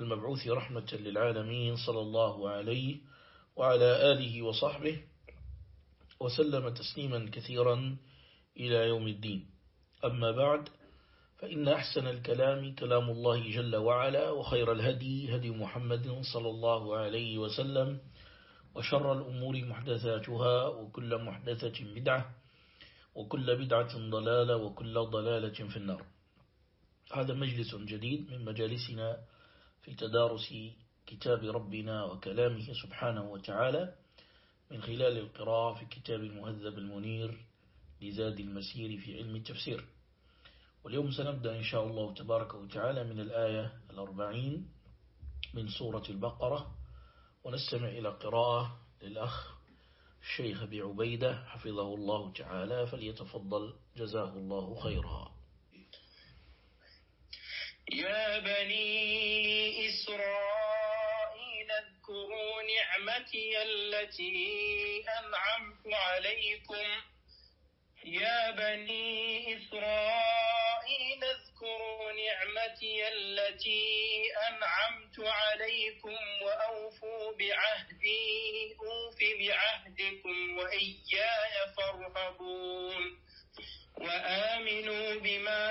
المبعوث رحمة للعالمين صلى الله عليه وعلى آله وصحبه وسلم تسليما كثيرا إلى يوم الدين. أما بعد فإن أحسن الكلام كلام الله جل وعلا وخير الهدي هدي محمد صلى الله عليه وسلم وشر الأمور محدثاتها وكل محدثة بدعة وكل بدعة ضلالة وكل ضلالة في النار. هذا مجلس جديد من مجالسنا في تدارس كتاب ربنا وكلامه سبحانه وتعالى من خلال القراءة في كتاب المهذب المنير لزاد المسير في علم التفسير. واليوم سنبدأ إن شاء الله تبارك وتعالى من الآية الأربعين من سورة البقرة ونستمع إلى قراءة للأخ الشيخ بعبيدة حفظه الله تعالى فليتفضل جزاه الله خيرا. يا بني إسرائيل اذكروا نعمتي التي أنعمت عليكم. يا بني إسرائيل اذكروا نعمتي التي أنعمت عليكم وأوفوا بعهدي أوف بعهدكم وإياي فارهبون. وآمنوا بما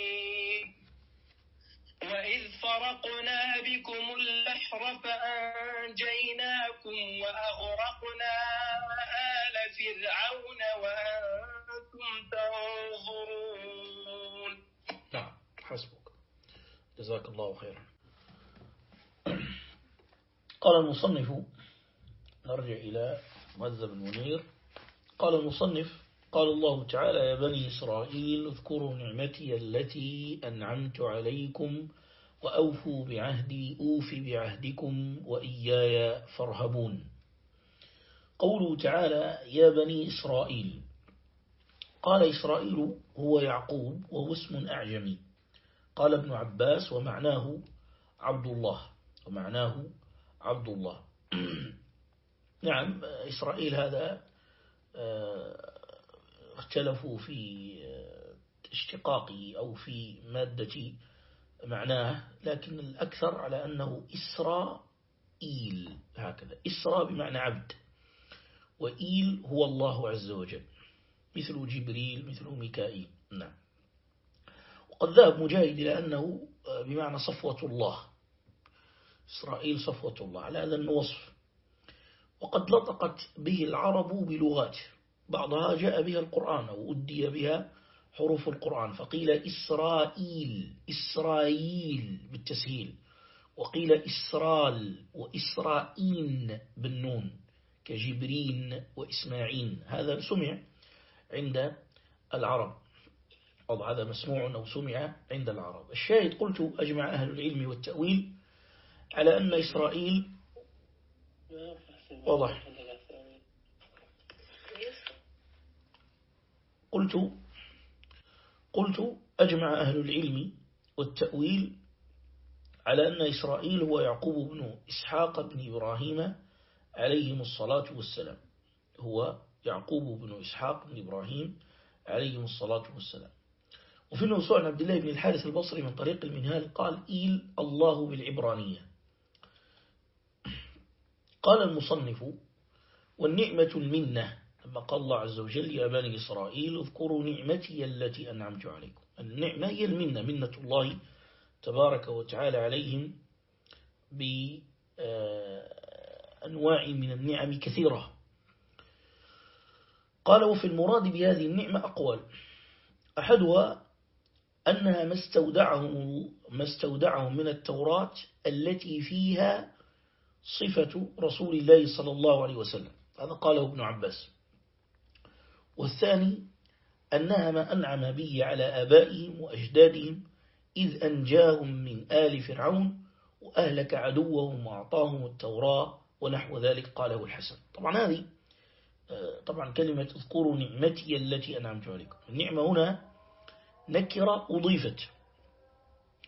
وإذ فرقنا بكم البحر فأنجيناكم وأغرقنا آل فرعون وأنتم تنظرون. نعم حسبك. جزاك الله خيرا. قال المصنف نرجع إلى مذهب المنير. قال المصنف قال الله تعالى يا بني إسرائيل اذكروا نعمتي التي أنعمت عليكم وأوفوا بعهدي أوف بعهدكم وإياي فارهبون. قوله تعالى يا بني إسرائيل. قال إسرائيل هو يعقوب وهو اسم أعجمي. قال ابن عباس ومعناه عبد الله. ومعناه عبد الله. نعم إسرائيل هذا آه، اختلفوا في آه، اشتقاقه أو في مادة معناه لكن الأكثر على أنه إسرائيل هكذا. إسراء بمعنى عبد. وإيل هو الله عز وجل. مثل جبريل مثل ميكائيل. نعم. وقد ذهب مجاهد إلى أنه آه، بمعنى صفوة الله. إسرائيل صفوة الله. على هذا الوصف وقد لطقت به العرب بلغات. بعضها جاء بها القرآن أو بها حروف القرآن. فقيل إسرائيل إسرائيل بالتسهيل. وقيل إسرال وإسرائين بالنون كجبرين وإسماعين هذا سمع عند العرب. أو هذا مسموع أو سمع عند العرب. الشاهد قلت أجمع أهل العلم والتأويل على أن إسرائيل واضح. قلت قلت أجمع أهل العلم والتأويل على أن إسرائيل هو يعقوب بن إسحاق بن إبراهيم عليهم الصلاة والسلام. هو يعقوب بن إسحاق بن إبراهيم عليهم الصلاة والسلام. وفي النصوص عن عبد الله بن الحارث البصري من طريق المنهال قال إيل الله بالعبرانية قال المصنف والنعمة المنة لما قال الله عز وجل يا بني إسرائيل اذكروا نعمتي التي أنعمت عليكم. النعمة هي المنة منة الله تبارك وتعالى عليهم بأنواع من النعم كثيرة. قال وفي المراد بهذه النعمة أقوال. أحدها أنها ما استودعهم, ما استودعهم من التوراة التي فيها صفة رسول الله صلى الله عليه وسلم. هذا قاله ابن عباس. والثاني أنها ما أنعم به على آبائهم وأجدادهم إذ أنجاهم من آل فرعون وأهلك عدوهم وأعطاهم التوراة ونحو ذلك قاله الحسن. طبعا هذه طبعا كلمة اذكروا نعمتي التي أنعمت عليكم. النعمة هنا نكرة أضيفت.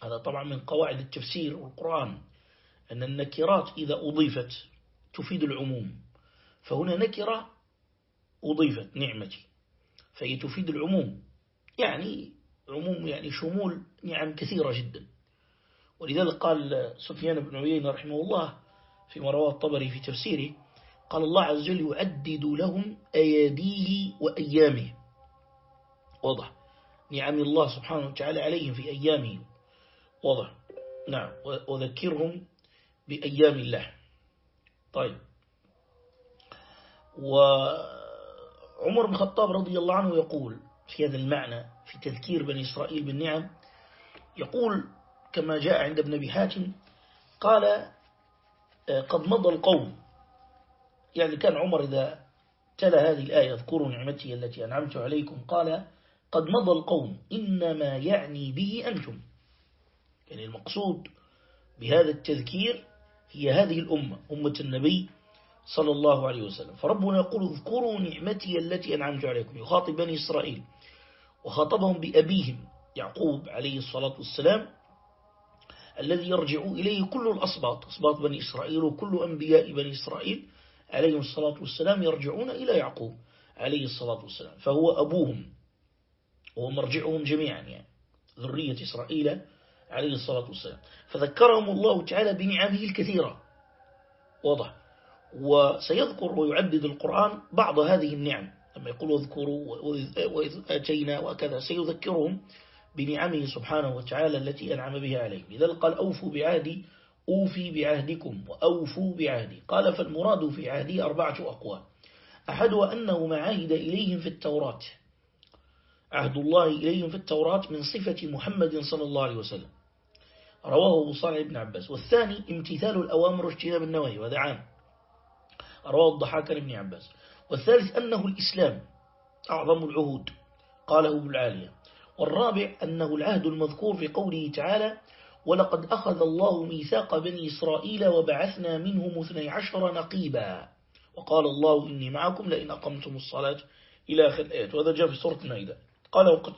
هذا طبعا من قواعد التفسير والقرآن أن النكرات إذا أضيفت تفيد العموم. فهنا نكرة أضيفت نعمتي. فهي تفيد العموم. يعني عموم يعني شمول نعم كثيرة جدا. ولذلك قال سفيان بن عيينة رحمه الله في رواه الطبري في تفسيره قال الله عز وجل يعدد لهم أياديه وأيامه. واضح. نعم الله سبحانه وتعالى عليهم في أيامه واضح. نعم. وذكرهم بأيام الله. طيب. وعمر بن الخطاب رضي الله عنه يقول في هذا المعنى في تذكير بني إسرائيل بالنعم يقول كما جاء عند ابن أبي حاتم قال آه، قد مضى القوم. يعني كان عمر إذا تلا هذه الآية اذكروا نعمتي التي أنعمت عليكم قال قد مضى القوم إنما يعني به أنتم. يعني المقصود بهذا التذكير هي هذه الأمة أمة النبي صلى الله عليه وسلم. فربنا يقول اذكروا نعمتي التي أنعمت عليكم يخاطب بني إسرائيل وخاطبهم بأبيهم يعقوب عليه الصلاة والسلام الذي يرجع إليه كل الأصباط أصباط بني إسرائيل وكل أنبياء بني إسرائيل عليه الصلاة والسلام يرجعون إلى يعقوب عليه الصلاة والسلام. فهو أبوهم وهو مرجعهم جميعا يعني ذرية إسرائيل عليه الصلاة والسلام. فذكرهم الله تعالى بنعمه الكثيرة. واضح. وسيذكر ويعدد القرآن بعض هذه النعم. لما يقول اذكروا وإذ أتينا وكذا سيذكرهم بنعمه سبحانه وتعالى التي أنعم بها عليهم. لذلك قال أوفوا بعهدي أوفي بعهدكم وأوفوا بعهدي. قال فالمراد في عهدي أربعة أقوال. أحدها أنه ما عهد إليهم في التوراة. عهد الله إليهم في التوراة من صفة محمد صلى الله عليه وسلم. رواه أبو صالح بن عباس. والثاني امتثال الأوامر واجتناب النواهي وهذا عام. رواه الضحاك بن عباس. والثالث أنه الإسلام أعظم العهود قاله ابن العالية. والرابع أنه العهد المذكور في قوله تعالى ولقد أخذ الله ميثاق بني إسرائيل وبعثنا منهم اثني عشر نقيبا وقال الله إني معكم لئن أقمتم الصلاة إلى آخر الآيات وهذا جاء في سورة المائدة. قال وقت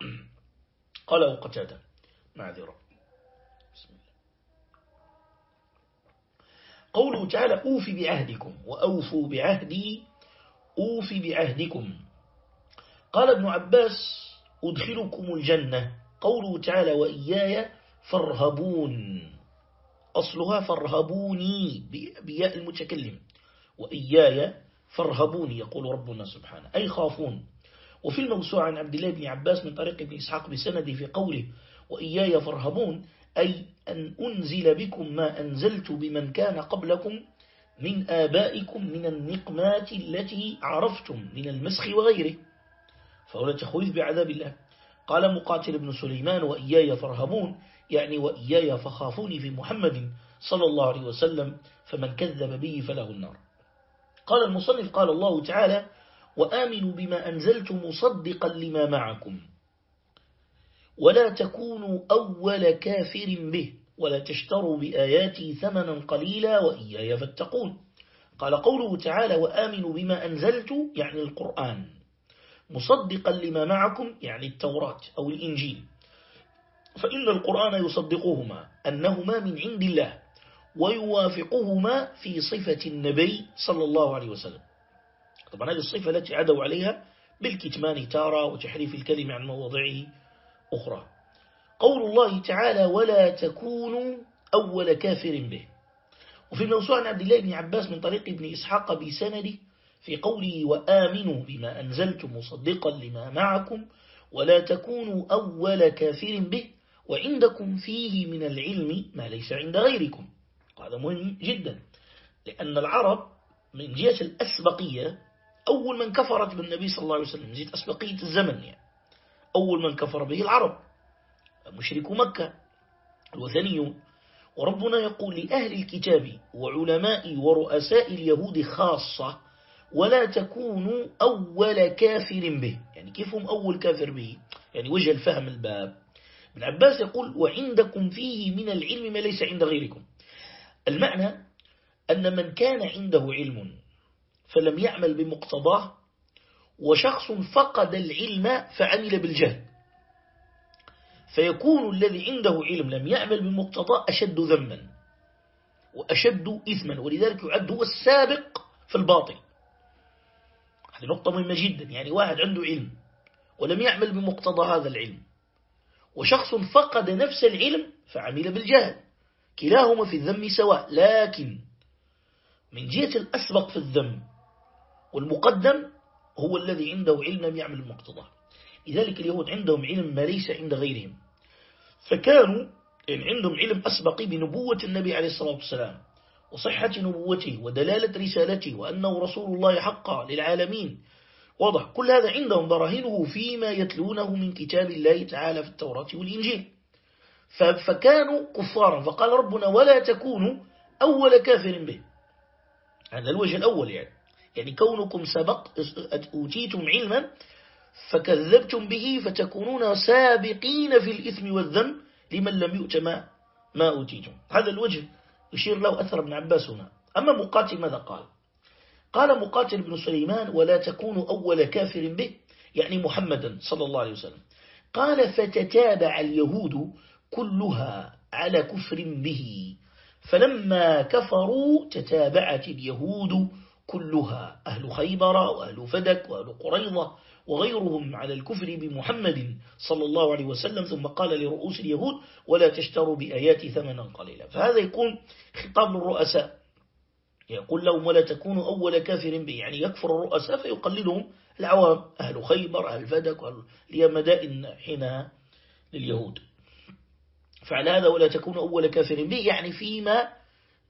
قال وقتاده معذرة. قوله تعالى أوفي بعهدكم وأوفوا بعهدي أوفي بعهدكم. قال ابن عباس أدخلكم الجنة. قوله تعالى وإياي فارهبون. أصلها فارهبوني بياء المتكلم. وإياي فارهبوني يقول ربنا سبحانه. أي خافون. وفي الموسوعة عن عبد الله بن عباس من طريق ابن إسحاق بسنده في قوله وإياي فارهبون أي أن أنزل بكم ما أنزلت بمن كان قبلكم من آبائكم من النقمات التي عرفتم من المسخ وغيره. فهو تخويف بعذاب الله. قال مقاتل بن سليمان وإياي فارهبون. يعني وإياي فخافوني في محمد صلى الله عليه وسلم فمن كذب به فله النار. قال المصنف قال الله تعالى وآمنوا بما أنزلت مصدقا لما معكم. ولا تكونوا أول كافر به ولا تشتروا بآياتي ثمنا قليلا وإياي فاتقون. قال قوله تعالى وآمنوا بما أنزلت يعني القرآن. مصدقا لما معكم يعني التوراة أو الإنجيل. فإن القرآن يصدقهما أنهما من عند الله ويوافقهما في صفة النبي صلى الله عليه وسلم. طبعا هذه الصفة التي عدوا عليها بالكتمان تارة وتحريف الكلمة عن مواضعه أخرى. قول الله تعالى ولا تكونوا أول كافر به. وفي الموسوعة عن عبد الله بن عباس من طريق ابن إسحاق بسنده في قوله وآمنوا بما أنزلت مصدقا لما معكم ولا تكونوا أول كافر به وعندكم فيه من العلم ما ليس عند غيركم. هذا مهم جدا لأن العرب من جهة الأسبقية أول من كفرت بالنبي صلى الله عليه وسلم جهة أسبقية الزمن يعني. أول من كفر به العرب. مشرك مكة الوثنيون وربنا يقول لأهل الكتاب وعلماء ورؤساء اليهود خاصة ولا تكونوا أول كافر به. يعني كيف هم أول كافر به؟ يعني وجه الفهم الباب. ابن عباس يقول وعندكم فيه من العلم ما ليس عند غيركم. المعنى أن من كان عنده علم فلم يعمل بمقتضاه وشخص فقد العلم فعمل بالجهل. فيكون الذي عنده علم لم يعمل بمقتضاه أشد ذما وأشد إثما ولذلك يعد هو السابق في الباطل. هذه نقطة مهمة جدا يعني واحد عنده علم ولم يعمل بمقتضى هذا العلم وشخص فقد نفس العلم فعمل بالجهل. كلاهما في الذم سواء لكن من جهة الأسبق في الذم والمقدم هو الذي عنده علم لم يعمل بمقتضاه لذلك اليهود عندهم علم ما ليس عند غيرهم. فكانوا يعني عندهم علم أسبق بنبوة النبي عليه الصلاة والسلام وصحة نبوته ودلالة رسالته وأنه رسول الله حقا للعالمين. واضح كل هذا عندهم براهينه فيما يتلونه من كتاب الله تعالى في التوراة والإنجيل. فكانوا كفارا فقال ربنا ولا تكونوا أول كافر به. هذا الوجه الأول يعني. يعني كونكم سبق أوتيتم علما فكذبتم به فتكونون سابقين في الإثم والذنب لمن لم يؤت ما, أوتيتم. هذا الوجه يشير له أثر ابن عباس هنا. أما مقاتل ماذا قال؟ قال مقاتل بن سليمان ولا تكونوا أول كافر به. يعني محمدا صلى الله عليه وسلم. قال فتتابع اليهود كلها على كفر به فلما كفروا تتابعت اليهود كلها أهل خيبر وأهل فدك وأهل قريضة وغيرهم على الكفر بمحمد صلى الله عليه وسلم ثم قال لرؤوس اليهود ولا تشتروا بآيات ثمنا قليلا. فهذا يكون خطاب للرؤساء. يقول لهم ولا تكونوا أول كافر به. يعني يكفر الرؤساء فيقلدهم العوام أهل خيبر أهل فدك وأهل مدائن حينها لليهود. فعلى هذا ولا تكونوا أول كافر به. يعني فيما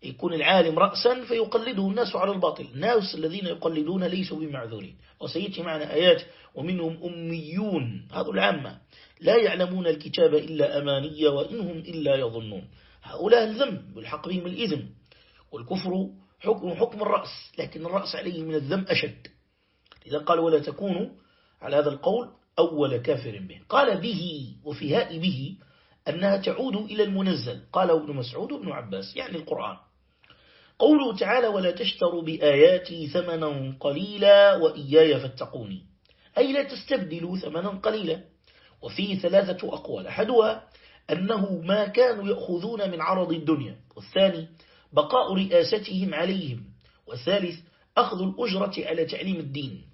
يكون العالم رأسا فيقلده الناس على الباطل. الناس الذين يقلدون ليسوا بمعذورين. وسيأتي معنا آيات ومنهم أميون هذا العامة. لا يعلمون الكتاب إلا أمانية وإنهم إلا يظنون. هؤلاء الذنب والحق بهم الإذن. والكفر حكم حكم الرأس لكن الرأس عليه من الذنب أشد. إذا قال ولا تكونوا على هذا القول أول كافر به. قال به وفي هاء به أنها تعود إلى المنزل. قال ابن مسعود وابن عباس يعني القرآن. قوله تعالى ولا تشتروا بآياتي ثمنا قليلا وإياي فاتقوني أي لا تستبدلوا ثمنا قليلا. وفيه ثلاثة أقوال. أحدها أنه ما كانوا يأخذون من عرض الدنيا. والثاني بقاء رئاستهم عليهم. والثالث أخذ الأجرة على تعليم الدين.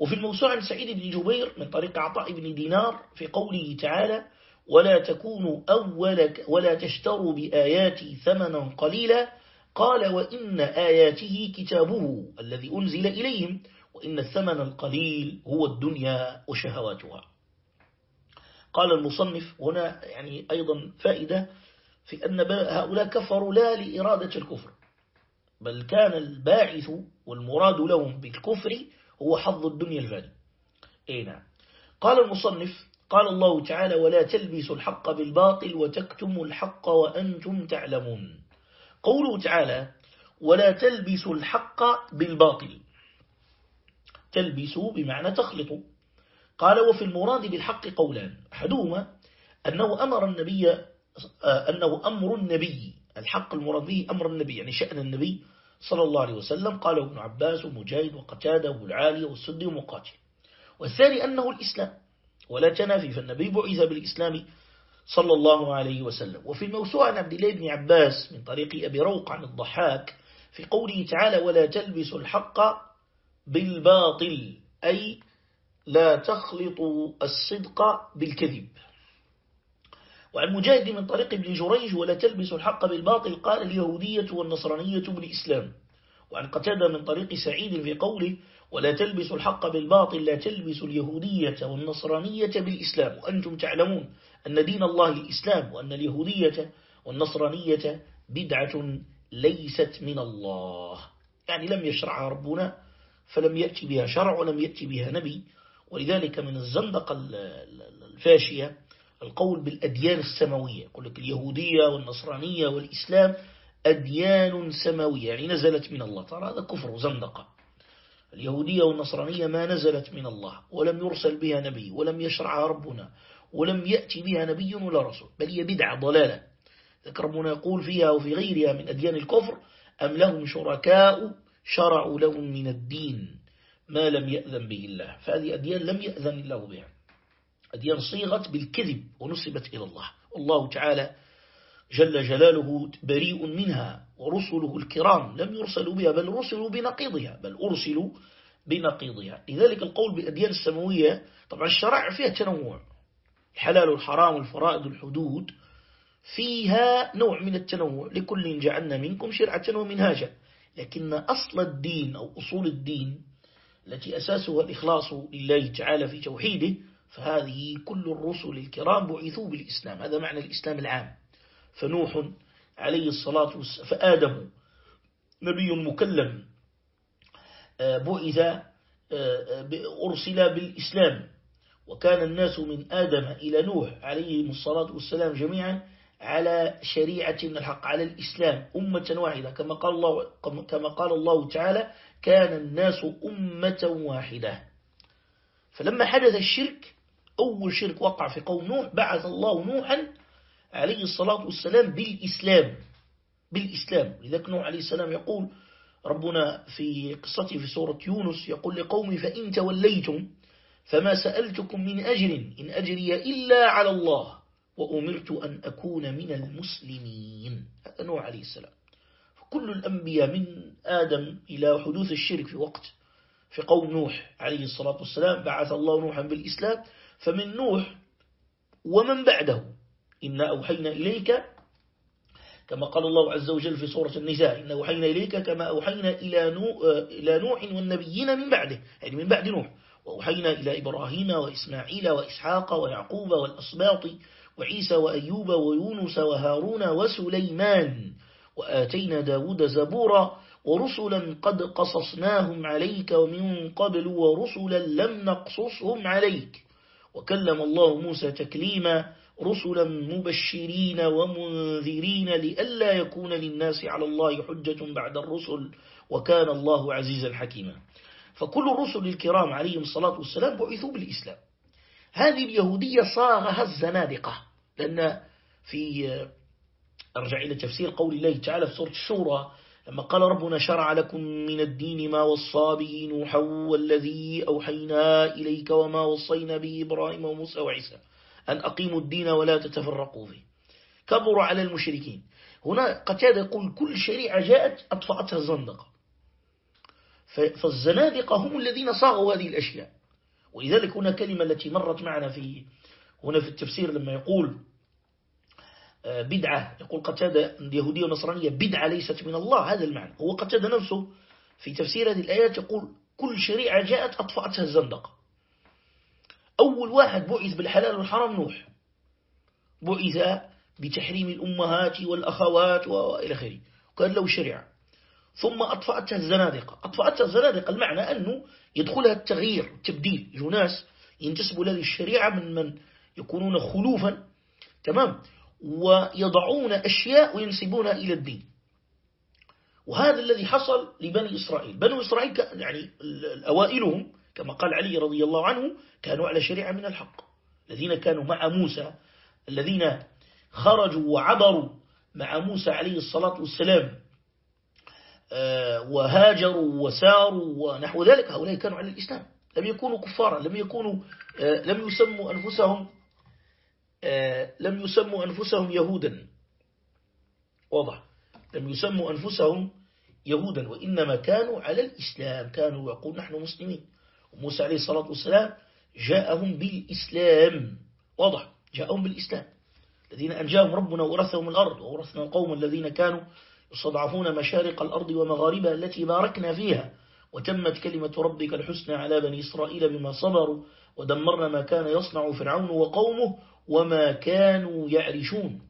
وفي الموسوعة سعيد بن جبير من طريق عطاء بن دينار في قوله تعالى ولا تكونوا أول ولا تشتروا بآياتي ثمنا قليلا. قال وإن آياته كتابه الذي أنزل إليهم وإن الثمن القليل هو الدنيا وشهواتها. قال المصنف هنا يعني أيضا فائدة في أن هؤلاء كفروا لا لإرادة الكفر بل كان الباعث والمراد لهم بالكفر هو حظ الدنيا الفاني. اي نعم. قال المصنف قال الله تعالى ولا تلبسوا الحق بالباطل وتكتموا الحق وأنتم تعلمون. قوله تعالى ولا تلبسوا الحق بالباطل. تلبسوا بمعنى تخلطوا. قال وفي المراد بالحق قولان أحدهما أنه أمر النبي أنه أمر النبي. الحق المراد به أمر النبي يعني شأن النبي صلى الله عليه وسلم. قال ابن عباس ومجاهد وقتادة والعالي والسدي ومقاتل. والثاني أنه الإسلام. ولا تنافي فالنبي بعث بالإسلام صلى الله عليه وسلم. وفي الموسوعة عن عبد الله بن عباس من طريق أبي روق عن الضحاك في قوله تعالى ولا تلبسوا الحق بالباطل أي لا تخلطوا الصدق بالكذب. وعن مجاهد من طريق ابن جريج ولا تلبسوا الحق بالباطل. قال اليهودية والنصرانية بالإسلام وعن قتادة من طريق سعيد في قوله ولا تلبسوا الحق بالباطل لا تلبسوا اليهودية والنصرانية بالإسلام. وأنتم تعلمون أن دين الله الإسلام وأن اليهودية والنصرانية بدعة ليست من الله. يعني لم يشرعها ربنا فلم يأتي بها شرع ولم يأتي بها نبي. ولذلك من الزندقة الفاشية القول بالأديان السماوية. يقول لك اليهودية والنصرانية والإسلام أديان سماوية يعني نزلت من الله. ترى هذا كفر وزندقة. اليهودية والنصرانية ما نزلت من الله ولم يرسل بها نبي ولم يشرعها ربنا ولم يأتي بها نبي ولا رسول بل هي بدعة ضلالة. ذكر ربنا يقول فيها وفي غيرها من أديان الكفر أم لهم شركاء شرعوا لهم من الدين ما لم يأذن به الله. فهذه أديان لم يأذن الله بها. أديان صيغت بالكذب ونسبت إلى الله. والله تعالى جل جلاله بريء منها ورسله الكرام لم يرسلوا بها بل رسلوا بنقيضها بل أرسلوا بنقيضها. لذلك القول بالأديان السماوية طبعا الشرائع فيها تنوع الحلال والحرام والفرائض والحدود فيها نوع من التنوع. لكل جعلنا منكم شرعة ومنهاجا. لكن أصل الدين أو أصول الدين التي أساسها الإخلاص لله تعالى في توحيده فهذه كل الرسل الكرام بعثوا بالإسلام. هذا معنى الإسلام العام. فنوح عليه الصلاة والسلام فآدم نبي مكلم آه، بعث آه، آه، أرسل بالإسلام. وكان الناس من آدم إلى نوح عليه الصلاة والسلام جميعا على شريعة من الحق على الإسلام أمة واحدة. كما قال الله, كما قال الله تعالى كان الناس أمة واحدة. فلما حدث الشرك أول شرك وقع في قوم نوح بعث الله نوحا عليه الصلاة والسلام بالإسلام بالإسلام. لذلك نوح عليه السلام يقول ربنا في قصته في سورة يونس يقول لقومي فإن توليتم فما سألتكم من أجر إن أجري إلا على الله وأمرت أن أكون من المسلمين. هذا نوح عليه السلام. فكل الأنبياء من آدم إلى حدوث الشرك في وقت في قوم نوح عليه الصلاة والسلام بعث الله نوحا بالإسلام فمن نوح ومن بعده إنا أوحينا إليك كما قال الله عز وجل في سورة النساء إنا أوحينا إليك كما أوحينا إلى نوح والنبيين من بعده يعني من بعد نوح. وأوحينا إلى إبراهيم وإسماعيل وإسحاق ويعقوب والأصباط وعيسى وأيوب ويونس وهارون وسليمان. وآتينا داود زبورا ورسلا قد قصصناهم عليك ومن قبل ورسلا لم نقصصهم عليك. وكلم الله موسى تكليما رسلا مبشرين ومنذرين لئلا يكون للناس على الله حجة بعد الرسل وكان الله عزيزا حكيما. فكل الرسل الكرام عليهم الصلاة والسلام بعثوا بالإسلام. هذه اليهودية صاغها الزنادقة لأن في أرجع إلى تفسير قول الله تعالى في سورة الشورى لما قال ربنا شرع لكم من الدين ما وصى به نوحا والذي أوحينا إليك وما وصينا به إبراهيم وموسى وعيسى. أن أقيموا الدين ولا تتفرقوا فيه. كبر على المشركين. هنا قتادة يقول كل شريعة جاءت أطفأتها الزندقة. فالزنادقة هم الذين صاغوا هذه الأشياء. ولذلك هنا كلمة التي مرت معنا في هنا في التفسير لما يقول آه، بدعة. يقول قتادة اليهودية والنصرانية بدعة ليست من الله. هذا المعنى. هو قتادة نفسه في تفسير هذه الآيات يقول كل شريعة جاءت أطفأتها الزندقة. أول واحد بعث بالحلال والحرام نوح. بعث بتحريم الأمهات والأخوات وإلى آخره. وكان له شريعة ثم أطفأتها الزنادقة أطفأتها الزنادقة المعنى أنه يدخلها التغيير التبديل جو ناس ينتسبوا لهذه الشريعة من من يكونون خلوفا. تمام؟ ويضعون أشياء وينسبونها إلى الدين. وهذا الذي حصل لبني إسرائيل. بنو إسرائيل يعني أوائلهم كما قال علي رضي الله عنه كانوا على شريعة من الحق. الذين كانوا مع موسى الذين خرجوا وعبروا مع موسى عليه الصلاة والسلام آه، وهاجروا وساروا ونحو ذلك هؤلاء كانوا على الإسلام. لم يكونوا كفارا لم يكونوا آه، لم يسموا أنفسهم آه، لم يسموا أنفسهم يهودا. واضح. لم يسموا أنفسهم يهودا وإنما كانوا على الإسلام كانوا يقول نحن مسلمين. وموسى عليه الصلاة والسلام جاءهم بالإسلام. واضح. جاءهم بالإسلام. الذين أنجاهم ربنا ورثهم الأرض وورثنا القوم الذين كانوا يستضعفون مشارق الأرض ومغاربها التي باركنا فيها. وتمت كلمة ربك الحسنى على بني إسرائيل بما صبروا ودمرنا ما كان يصنع فرعون وقومه وما كانوا يعرشون.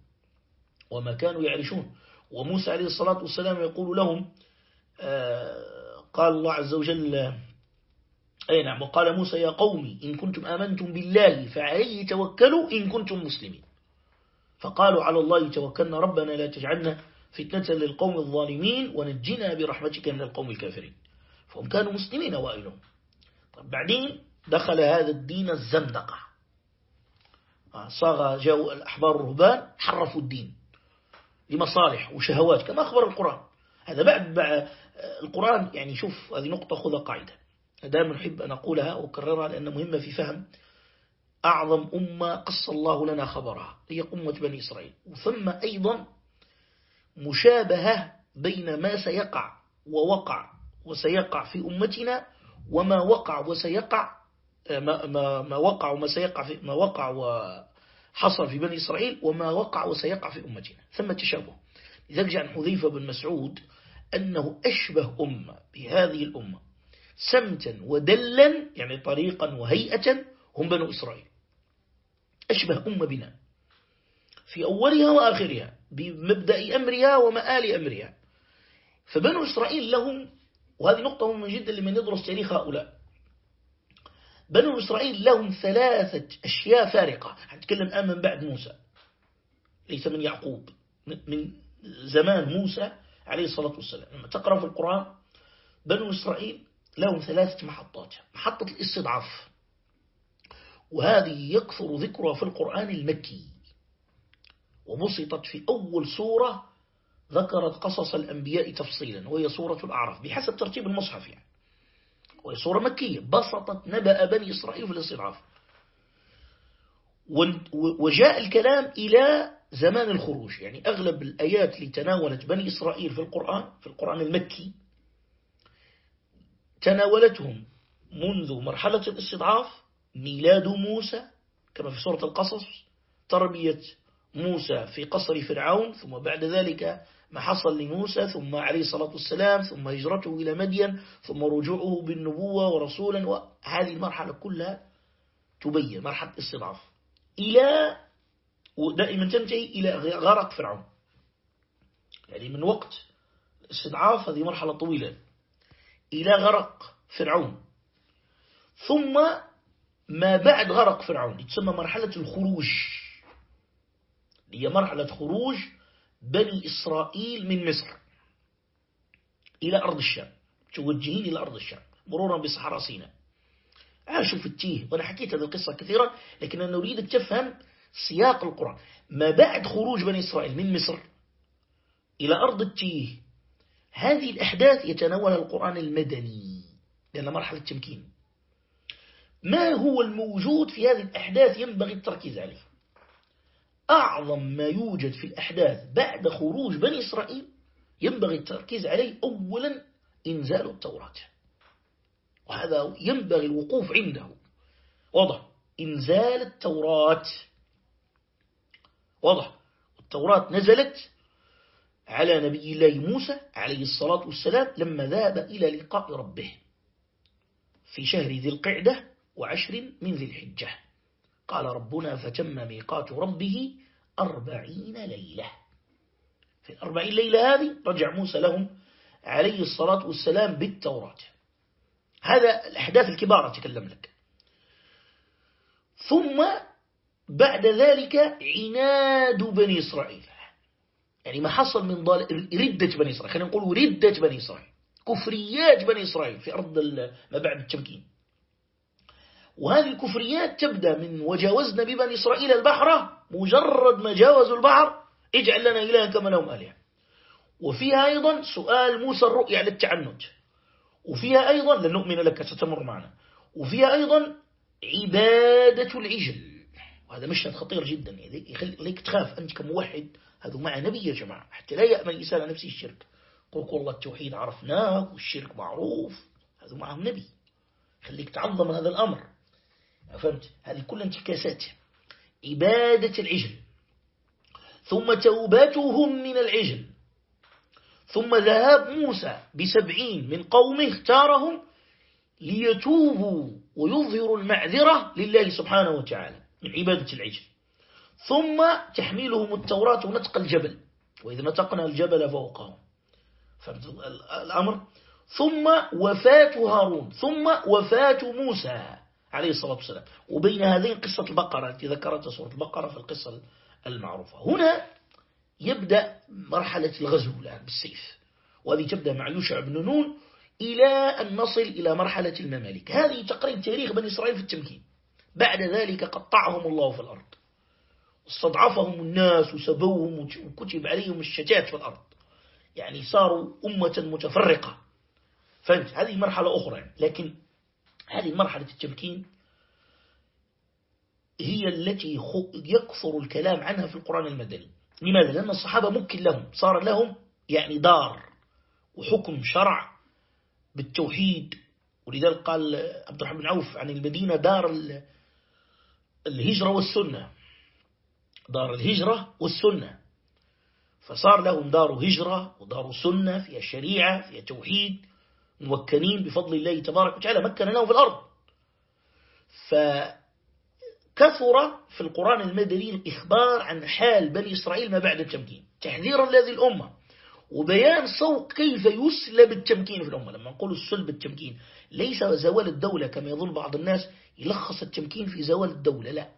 وما كانوا يعرشون. وموسى عليه الصلاة والسلام يقول لهم آه، قال الله عز وجل أي نعم. وقال موسى يا قومي إن كنتم آمنتم بالله فعليه توكلوا إن كنتم مسلمين. فقالوا على الله توكلنا ربنا لا تجعلنا فتنة للقوم الظالمين ونجنا برحمتك من القوم الكافرين. فهم كانوا مسلمين وائلهم طب بعدين دخل هذا الدين الزندقة. آه، صاغ جاءوا الأحبار الرهبان حرفوا الدين لمصالح وشهوات كما أخبر القرآن. هذا بعد, بعد القرآن يعني شوف هذه نقطة خذ قاعدة. دائما أحب أن أقولها وأكررها لأن مهمة في فهم أعظم أمة قص الله لنا خبرها هي أمة بني إسرائيل. وثم أيضا مشابهة بين ما سيقع ووقع وسيقع في أمتنا وما وقع وسيقع ما, ما, ما وقع وما سيقع في ما وقع وحصل في بني إسرائيل وما وقع وسيقع في أمتنا. ثم تشابه لذلك جاء حذيفة بن مسعود أنه أشبه أمة بهذه الأمة. سمتا ودلا يعني طريقا وهيئة هم بنو إسرائيل. أشبه أمة بنا. في أولها وآخرها بمبدأ أمرها ومآل أمرها. فبنو إسرائيل لهم وهذه نقطة مهمة جدا لمن يدرس تاريخ هؤلاء. بنو إسرائيل لهم ثلاثة أشياء فارقة. هنتكلم الآن من بعد موسى. ليس من يعقوب من زمان موسى عليه الصلاة والسلام. لما تقرأ في القرآن بنو إسرائيل لهم ثلاثة محطات. محطة الاستضعاف. وهذه يكثر ذكرها في القرآن المكي. وبسطت في أول سورة ذكرت قصص الأنبياء تفصيلا وهي سورة الأعراف بحسب ترتيب المصحف يعني. وهي سورة مكية. بسطت نبأ بني إسرائيل في الاستضعاف. وجاء الكلام إلى زمان الخروج. يعني أغلب الآيات اللي تناولت بني إسرائيل في القرآن في القرآن المكي تناولتهم منذ مرحلة الاستضعاف ميلاد موسى كما في سورة القصص تربية موسى في قصر فرعون ثم بعد ذلك ما حصل لموسى ثم عليه الصلاة والسلام ثم هجرته إلى مدين ثم رجوعه بالنبوة ورسولا وهذه المرحلة كلها تبين مرحلة استضعاف إلى ودائما تنتهي إلى غرق فرعون. يعني من وقت الاستضعاف هذه مرحلة طويلة. إلى غرق فرعون. ثم ما بعد غرق فرعون تسمى مرحلة الخروج. هي مرحلة خروج بني إسرائيل من مصر إلى أرض الشام. توجهين إلى أرض الشام مرورا بصحراء سيناء. عاشوا في التيه وأنا حكيت هذه القصة كثيرا لكن أنا أريدك تفهم سياق القرآن. ما بعد خروج بني إسرائيل من مصر إلى أرض التيه هذه الأحداث يتناولها القرآن المدني لأن مرحلة تمكين ما هو الموجود في هذه الأحداث ينبغي التركيز عليه؟ أعظم ما يوجد في الأحداث بعد خروج بني إسرائيل ينبغي التركيز عليه أولا إنزال التوراة. وهذا ينبغي الوقوف عنده. واضح. إنزال التوراة. واضح. التوراة نزلت على نبي الله موسى عليه الصلاة والسلام لما ذهب إلى لقاء ربه في شهر ذي القعدة وعشر من ذي الحجة. قال ربنا فتم ميقات ربه أربعين ليلة. في الأربعين ليلة هذه رجع موسى لهم عليه الصلاة والسلام بالتوراة. هذا الأحداث الكبار تكلم لك. ثم بعد ذلك عناد بني إسرائيل. يعني ما حصل من ضال ردة بني إسرائيل. خلينا نقول ردة بني إسرائيل. كفريات بني إسرائيل في أرض ما بعد التمكين. وهذه الكفريات تبدأ من وجاوزنا ببني إسرائيل البحر مجرد ما جاوزوا البحر اجعل لنا إلها كما لهم آلهة. وفيها أيضا سؤال موسى الرؤيا للتعنت وفيها أيضا لن نؤمن لك ستمر معنا. وفيها أيضا عبادة العجل. وهذا مشهد خطير جدا يخليك تخاف أنت كموحد هذا مع نبي يا جماعة. حتى لا يأمن الإنسان نفسه الشرك. قل والله التوحيد عرفناه والشرك معروف. هذا معهم نبي خليك تعظم هذا الأمر. فهمت هذه كلها انتكاسات. عبادة العجل. ثم توبتهم من العجل. ثم ذهاب موسى بسبعين من قومه اختارهم ليتوبوا ويظهروا المعذرة لله سبحانه وتعالى من عبادة العجل. ثم تحميلهم التوراة ونتق الجبل. وإذا نتقنا الجبل فوقهم. الأمر. ثم وفاة هارون. ثم وفاة موسى عليه الصلاة والسلام. وبين هذين قصة البقرة. التي ذكرتها سورة البقرة في القصة المعروفة. هنا يبدأ مرحلة الغزو الآن بالسيف. وهذه تبدأ مع يوشع بن نون إلى أن نصل إلى مرحلة الممالك. هذه تقريب تاريخ بني إسرائيل في التمكين. بعد ذلك قطعهم الله في الأرض. استضعفهم الناس وسبوهم وكتب عليهم الشتات في الأرض. يعني صاروا أمة متفرقة. فهمت؟ هذه مرحلة أخرى. لكن هذه مرحلة التمكين هي التي يكثر الكلام عنها في القرآن المدني. لماذا؟ لأن الصحابة ممكن لهم. صار لهم يعني دار وحكم شرع بالتوحيد. ولذلك قال عبد الرحمن عوف عن المدينة دار الهجرة والسنة. دار الهجرة والسنة. فصار لهم دار هجرة ودار سنة فيها شريعة فيها توحيد موكلين بفضل الله تبارك وتعالى مكن لهم في الأرض. فكثر في القرآن المدني الإخبار عن حال بني إسرائيل ما بعد التمكين تحذيرا لهذه الأمة. وبيان صوت كيف يسلب التمكين في الأمة. لما نقول السلب التمكين ليس زوال الدولة كما يظن بعض الناس يلخص التمكين في زوال الدولة لا.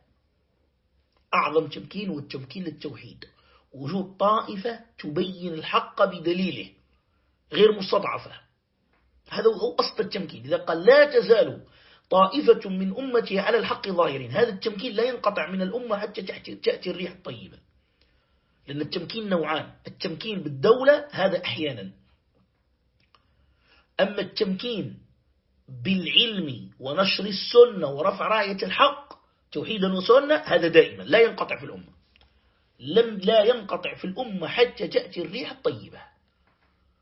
أعظم تمكين هو التمكين للتوحيد. وجود طائفة تبين الحق بدليله غير مستضعفة. هذا هو أصل التمكين. إذا قال لا تزال طائفة من أمتي على الحق ظاهرين هذا التمكين لا ينقطع من الأمة حتى تأتي الريح الطيبة. لأن التمكين نوعان التمكين بالدولة هذا أحيانا. أما التمكين بالعلم ونشر السنة ورفع راية الحق توحيدا وسنة هذا دائما لا ينقطع في الأمة. لم لا ينقطع في الأمة حتى تأتي الريح الطيبة.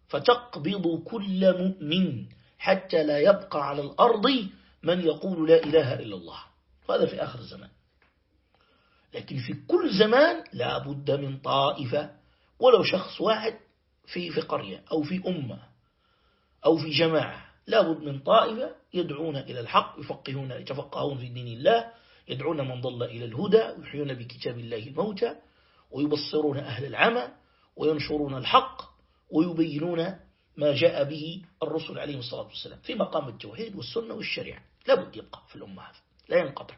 فتقبض كل مؤمن حتى لا يبقى على الأرض من يقول لا إله إلا الله. هذا في آخر الزمان. لكن في كل زمان لا بد من طائفة. ولو شخص واحد في في قرية أو في أمة أو في جماعة لا بد من طائفة يدعون إلى الحق يفقهون يتفقهون في دين الله يدعون من ضل إلى الهدى ويحيون بكتاب الله الموتى ويبصرون أهل العمى وينشرون الحق ويبينون ما جاء به الرسل عليه الصلاة والسلام في مقام التوحيد والسنة والشريعة. لا بد يبقى في الأمة هذا لا ينقطع.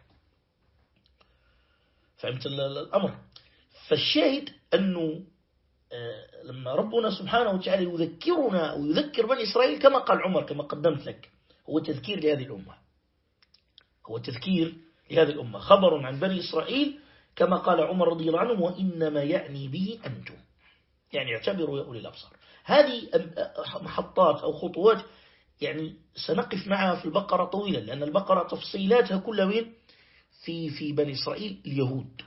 فهمت الأمر؟ فالشاهد أنه آه، لما ربنا سبحانه وتعالى يذكرنا ويذكر بني إسرائيل كما قال عمر كما قدمت لك هو تذكير لهذه الأمة. هو تذكير لهذه الأمة. خبر عن بني إسرائيل كما قال عمر رضي الله عنه وإنما يعني به أنتم. يعني اعتبروا يا أولي الأبصار. هذه محطات أو خطوات يعني سنقف معها في البقرة طويلا لأن البقرة تفصيلاتها كلها وين؟ في في بني إسرائيل اليهود.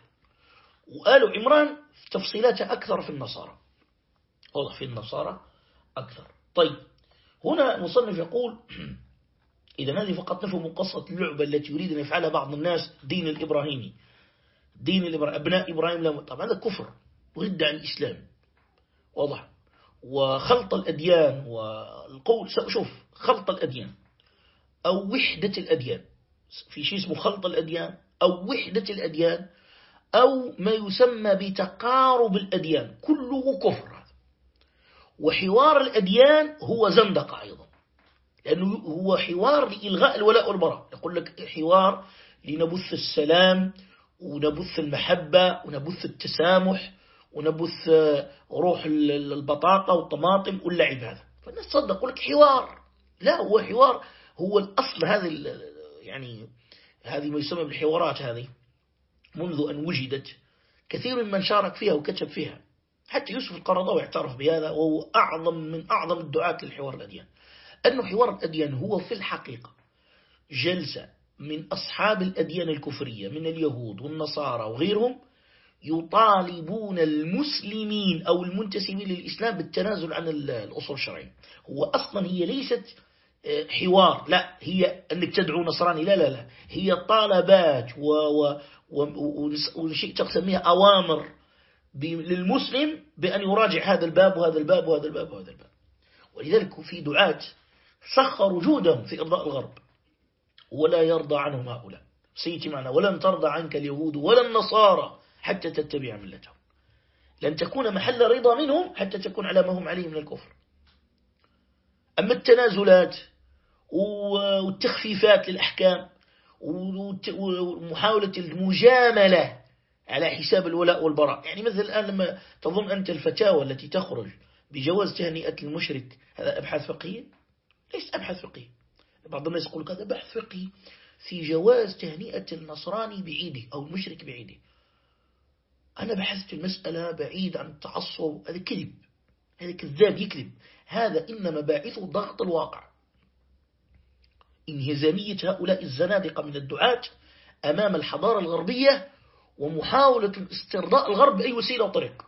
وآل عمران تفصيلاتها أكثر في النصارى. واضح في النصارى أكثر. طيب هنا مصنف يقول إذا هذه فقط نفهم قصة اللعبة التي يريد أن يفعلها بعض الناس دين الإبراهيمي. دين الإبراهيم أبناء إبراهيم لهم طبعا هذا كفر ورد عن الإسلام. واضح. وخلط الأديان والقول شوف خلط الأديان. أو وحدة الأديان. في شيء اسمه خلط الأديان أو وحدة الأديان أو ما يسمى بتقارب الأديان. كله كفر وحوار الأديان هو زندقة أيضا. لأنه هو حوار لإلغاء الولاء والبراء. يقول لك حوار لنبث السلام ونبث المحبة ونبث التسامح ونبث روح البطاطا والطماطم واللعب هذا. فالناس تصدق لك حوار. لا هو حوار. هو الأصل هذه يعني هذه ما يسمى بالحوارات هذه. منذ أن وجدت كثير من شارك فيها وكتب فيها. حتى يوسف القرضاوي اعترف بهذا وهو أعظم من أعظم الدعاة للحوار الأديان. أنه حوار الأديان هو في الحقيقة جلسة من أصحاب الأديان الكفرية من اليهود والنصارى وغيرهم يطالبون المسلمين أو المنتسبين للإسلام بالتنازل عن الأصول الشرعية. هو أصلا هي ليست آه، حوار لا هي أنك تدعو نصراني لا لا لا هي طالبات و و تسميها أوامر للمسلم بأن يراجع هذا الباب وهذا الباب وهذا الباب وهذا الباب. ولذلك في دعاة سخروا جودهم في إرضاء الغرب. ولا يرضى عنهم هؤلاء. سيتي معنا ولن ترضى عنك اليهود ولا النصارى حتى تتبع ملتهم. لن تكون محل رضا منهم حتى تكون على ما هم عليه من الكفر. أما التنازلات والتخفيفات للأحكام ومحاولة المجاملة على حساب الولاء والبراء. يعني مثل الآن لما تظن أنت الفتاوى التي تخرج بجواز تهنئة المشرك هذا أبحاث فقهية؟ ليس أبحاث فقهية بعض الناس يقول هذا بحث فقهي في جواز تهنئة النصراني بعيده أو المشرك بعيده. أنا بحثت المسألة بعيد عن التعصب. هذا كذب. هذا كذاب يكذب. هذا إنما باعثه ضغط الواقع. انهزامية هؤلاء الزنادقة من الدعاة أمام الحضارة الغربية ومحاولة استرضاء الغرب بأي وسيلة وطريق.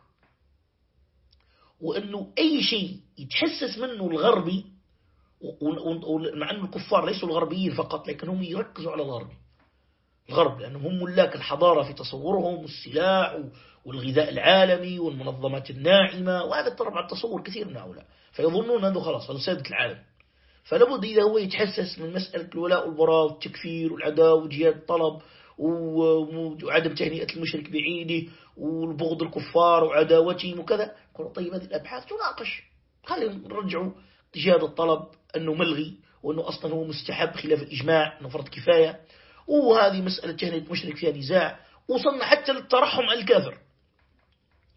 وأنه أي شيء يتحسس منه الغربي مع أن الكفار ليسوا الغربيين فقط لكنهم يركزوا على الغربي الغرب لأنهم هم ملاك الحضارة في تصورهم والسلاح والغذاء العالمي والمنظمات الناعمة. وهذا طبعا التصور كثير من هؤلاء. فيظنون أنه خلاص هذا سيدة العالم. فلابد إذا هو يتحسس من مسألة الولاء والبراء والتكفير والعداوة وجهاد الطلب وعدم تهنئة المشرك بعيده والبغض الكفار وعداوتهم وكذا. طيب هذه الأبحاث تناقش. خلينا نرجعوا جهاد الطلب أنه ملغي وأنه أصلا هو مستحب خلاف الإجماع أنه فرض كفاية. وهذه مسألة تهنئة مشرك فيها نزاع وصلنا حتى للترحم على الكافر.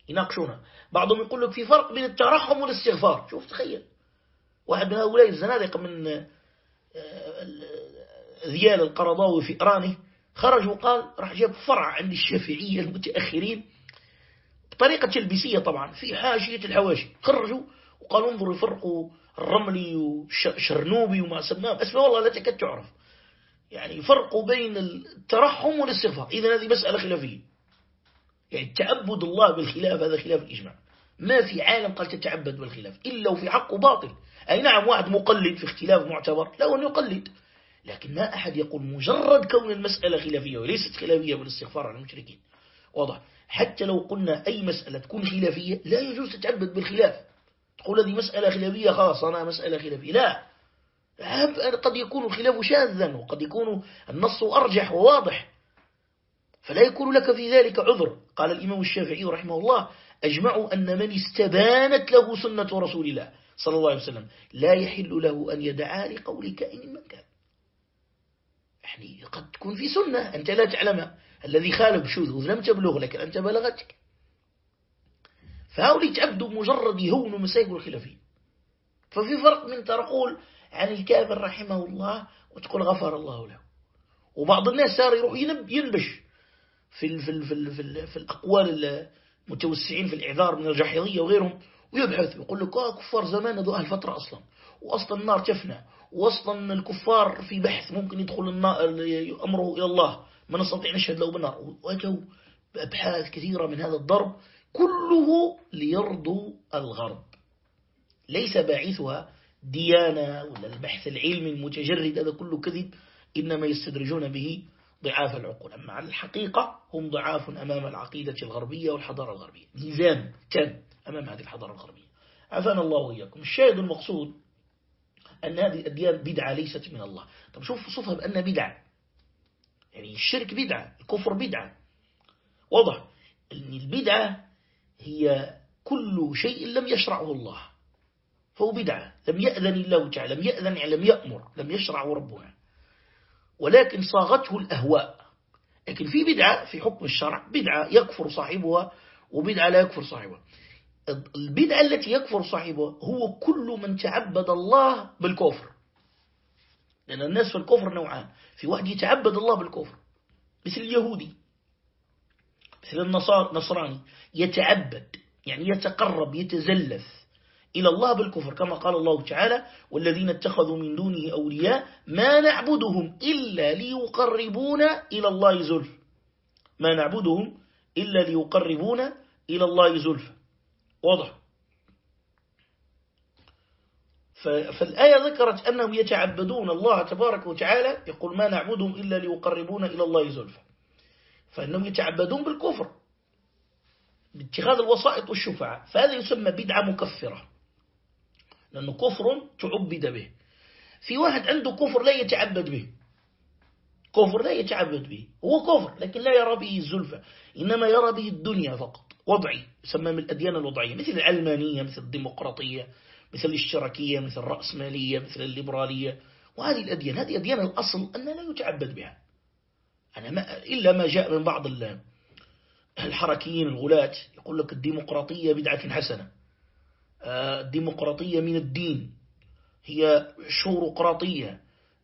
يناقشونها. بعضهم يقول لك في فرق بين الترحم والاستغفار. شوف تخيل. واحد من هؤلاء الزنادقة من آه، ذيال القرضاوي في إيراني خرج وقال راح جاب فرع عند الشافعية المتأخرين بطريقة تلبيسية طبعا في حاشية الحواشي. خرجوا وقالوا انظروا يفرقوا الرملي وشرنوبي وما سماه. اسمه والله لا تكاد تعرف. يعني يفرقوا بين الترحم والاستغفار. إذا هذه مسألة خلافية. يعني تعبد الله بالخلاف هذا خلاف الإجماع. ما في عالم قال تتعبد بالخلاف إلا وفي حقه باطل أي نعم واحد مقلد في اختلاف معتبر لا أن يقلد. لكن ما أحد يقول مجرد كون المسألة خلافية وليست خلافية بالاستغفار عن المشركين. واضح. حتى لو قلنا أي مسألة تكون خلافية لا يجوز تتعبد بالخلاف. تقول هذه مسألة خلافية خلاص أنا مسألة خلافية. لا. قد يكون الخلاف شاذا وقد يكون النص أرجح وواضح. فلا يكون لك في ذلك عذر. قال الإمام الشافعي رحمه الله أجمعوا أن من استبانت له سنة رسول الله صلى الله عليه وسلم. لا يحل له أن يدعى لقول كائن من كان. يعني قد تكون في سنة أنت لا تعلمها الذي خالف شذوذ لم تبلغ لك أنت بلغتك. فهؤلاء تعبدوا مجرد يهونوا مسائل الخلافية ففي فرق من تقول عن الكافر رحمه الله وتقول غفر الله له. وبعض الناس صار يروح ينبش في في في, في, في الأقوال المتوسعين في الإعذار من الجحيضية وغيرهم ويبحث يقول لك آه كفار زمان ذو أهل فترة أصلا وأصلا النار تفنى وأصلا الكفار في بحث ممكن يدخل أمره إلى الله ما نستطيع نشهد له بالنار. وأتوا بأبحاث كثيرة من هذا الضرب كله ليرضوا الغرب. ليس باعثها ديانة ولا البحث العلمي المتجرد هذا كله كذب إنما يستدرجون به ضعاف العقول. أما على الحقيقة هم ضعاف أمام العقيدة الغربية والحضارة الغربية. ميزان كان أمام هذه الحضارة الغربية. عفانا الله وإياكم. الشاهد المقصود أن هذه الأديان بدعة ليست من الله. طب شوف صفها بأن بدعة. يعني الشرك بدعة الكفر بدعة. واضح. أن البدعة هي كل شيء لم يشرعه الله. فهو بدعة. لم يأذن الله تعالى لم يأذن يعني لم يأمر لم يشرع ربنا ولكن صاغته الأهواء. لكن في بدعة في حكم الشرع بدعة يكفر صاحبها وبدعة لا يكفر صاحبها. البدعة التي يكفر صاحبها هو كل من تعبد الله بالكفر. لأن الناس في الكفر نوعان. في واحد يتعبد الله بالكفر مثل اليهودي. مثل النصراني يتعبد يعني يتقرب يتزلف إلى الله بالكفر كما قال الله تعالى والذين اتخذوا من دونه أولياء ما نعبدهم إلا ليقربونا إلى الله زلف ما نعبدهم إلا ليقربونا إلى الله زلف واضح؟ فالآية ذكرت أنهم يتعبدون الله تبارك وتعالى يقول ما نعبدهم إلا ليقربونا إلى الله زلفى. فإنهم يتعبدون بالكفر باتخاذ الوسائط والشفعاء فهذا يسمى بدعة مكفرة لأنه كفر تعبد به. في واحد عنده كفر لا يتعبد به. كفر لا يتعبد به. هو كفر لكن لا يرى به الزلفة إنما يرى به الدنيا فقط وضعي يسمى من الأديان الوضعية مثل العلمانية مثل الديمقراطية مثل الاشتراكية مثل الرأسمالية مثل الليبرالية وهذه الأديان هذه أديان الأصل أن لا يتعبد بها. أنا ما إلا ما جاء من بعض الحركيين الغلاة يقول لك الديمقراطية بدعة حسنة. آه، الديمقراطية من الدين. هي شوروقراطية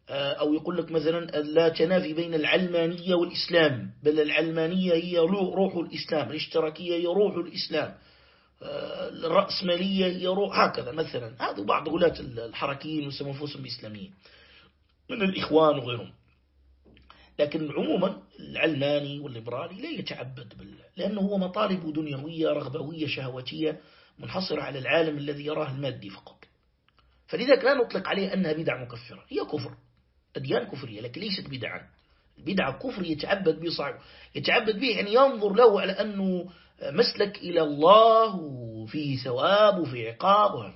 آه، أو يقول لك مثلا لا تنافي بين العلمانية والإسلام بل العلمانية هي روح الإسلام الاشتراكية هي روح الإسلام. آه، الرأسمالية هي روح هكذا مثلا. هذا بعض غلاة الحركيين ويسمون أنفسهم بإسلاميين من الإخوان وغيرهم. لكن عموما العلماني والليبرالي لا يتعبد بالله لأنه هو مطالب دنيوية رغبوية شهوتية منحصرة على العالم الذي يراه المادي فقط. فلذلك لا نطلق عليه أنها بدعة مكفرة. هي كفر أديان كفرية لكن ليست بدعا. البدعة كفر يتعبد به صاحبه يتعبد به يعني ينظر له على أنه مسلك إلى الله وفيه ثواب وفيه عقاب.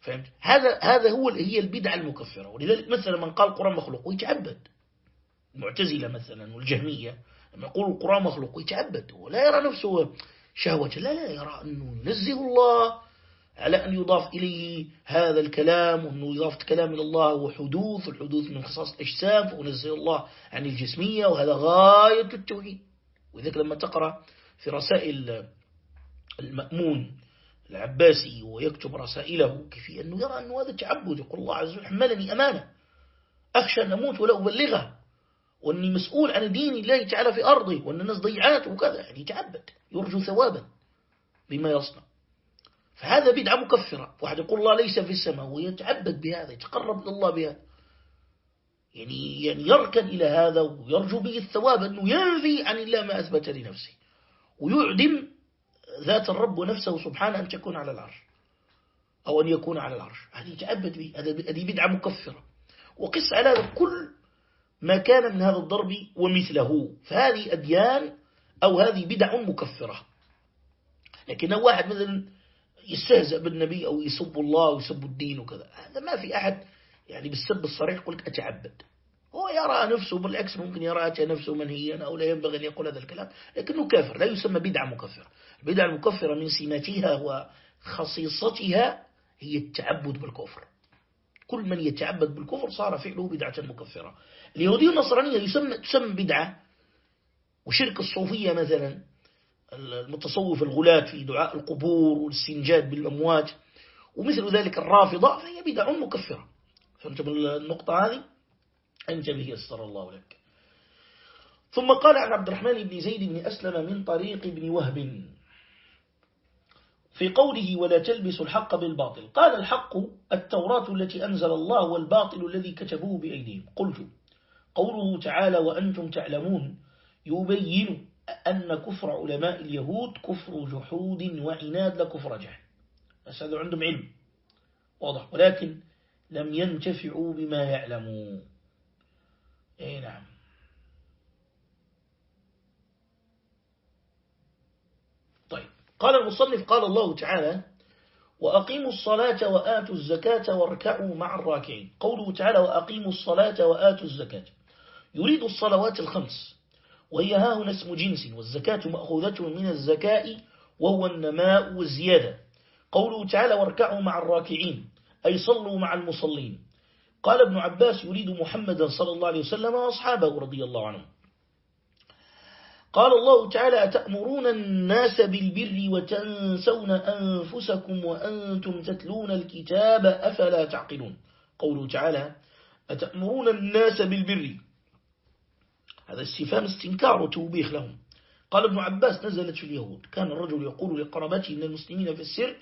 فهمت؟ هذا هذا هو هي البدعة المكفرة. ولذلك مثلا من قال القرآن مخلوق ويتعبد. المعتزلة مثلا والجهمية لما يقول القرآن مخلوق ويتعبد ولا يرى نفسه شهوة لا لا يرى أنه ينزه الله على أن يضاف إليه هذا الكلام وأنه يضاف كلام إلى الله وحدوث الحدوث من خصاص الأجسام فأنزه الله عن الجسمية وهذا غاية التوحيد. وذلك لما تقرأ في رسائل المأمون العباسي ويكتب رسائله كيف أنه يرى أنه هذا تعبد يقول الله عز وجل حملني أمانة أخشى أن أموت ولا أبلغها وأني مسؤول عن دين الله تعالى في أرضه وأن الناس ضيعات وكذا يعني يتعبد يرجو ثوابا بما يصنع. فهذا بدعة مكفرة. واحد يقول الله ليس في السماء ويتعبد بهذا يتقرب الله بهذا. يعني يعني يركن إلى هذا ويرجو به الثواب أنه ينفي عن الله ما أثبت لنفسه. ويعدم ذات الرب ونفسه سبحانه أن تكون على العرش. أو أن يكون على العرش. هذه يتعبد به. هذه بدعة مكفرة. وقس على كل ما كان من هذا الضرب ومثله. فهذه أديان أو هذه بدع مكفرة. لكن واحد مثلا يستهزأ بالنبي أو يسب الله ويسب الدين وكذا هذا ما في أحد يعني بالسب الصريح يقول لك أتعبد. هو يرى نفسه بالعكس ممكن يرى نفسه منهيا أو لا ينبغي أن يقول هذا الكلام لكنه كافر لا يسمى بدعة مكفرة البدعة المكفرة من سماتها وخصيصتها هي التعبد بالكفر. كل من يتعبد بالكفر صار فعله بدعة مكفرة. اليهودية النصرانية يسمى تسمى بدعة وشرك الصوفية مثلا المتصوف الغلاة في دعاء القبور والاستنجاد بالأموات ومثل ذلك الرافضة فهي بدع مكفرة. فهمت النقطة هذه؟ أنت به يسر الله لك ثم قال عن عبد الرحمن بن زيد بن أسلم من طريق ابن وهب في قوله ولا تلبسوا الحق بالباطل قال الحق التوراة التي أنزل الله والباطل الذي كتبوه بأيديهم قلت قوله تعالى وأنتم تعلمون يبين أن كفر علماء اليهود كفر جحود وعناد لا كفر جهل. بس عندهم علم. واضح. ولكن لم ينتفعوا بما يعلموا اي نعم. طيب. قال المصنف قال الله تعالى وأقيموا الصلاة وآتوا الزكاة واركعوا مع الراكعين. قوله تعالى وأقيموا الصلاة وآتوا الزكاة. يريد الصلوات الخمس وهي ها هنا اسم جنس والزكاة مأخوذة من الزكاء وهو النماء والزيادة قوله تعالى واركعوا مع الراكعين أي صلوا مع المصلين. قال ابن عباس يريد محمدا صلى الله عليه وسلم وأصحابه رضي الله عنهم. قال الله تعالى أتأمرون الناس بالبر وتنسون أنفسكم وأنتم تتلون الكتاب أفلا تعقلون؟ قوله تعالى أتأمرون الناس بالبر هذا استفهام استنكار وتوبيخ لهم. قال ابن عباس نزلت في اليهود. كان الرجل يقول لقربته من المسلمين في السر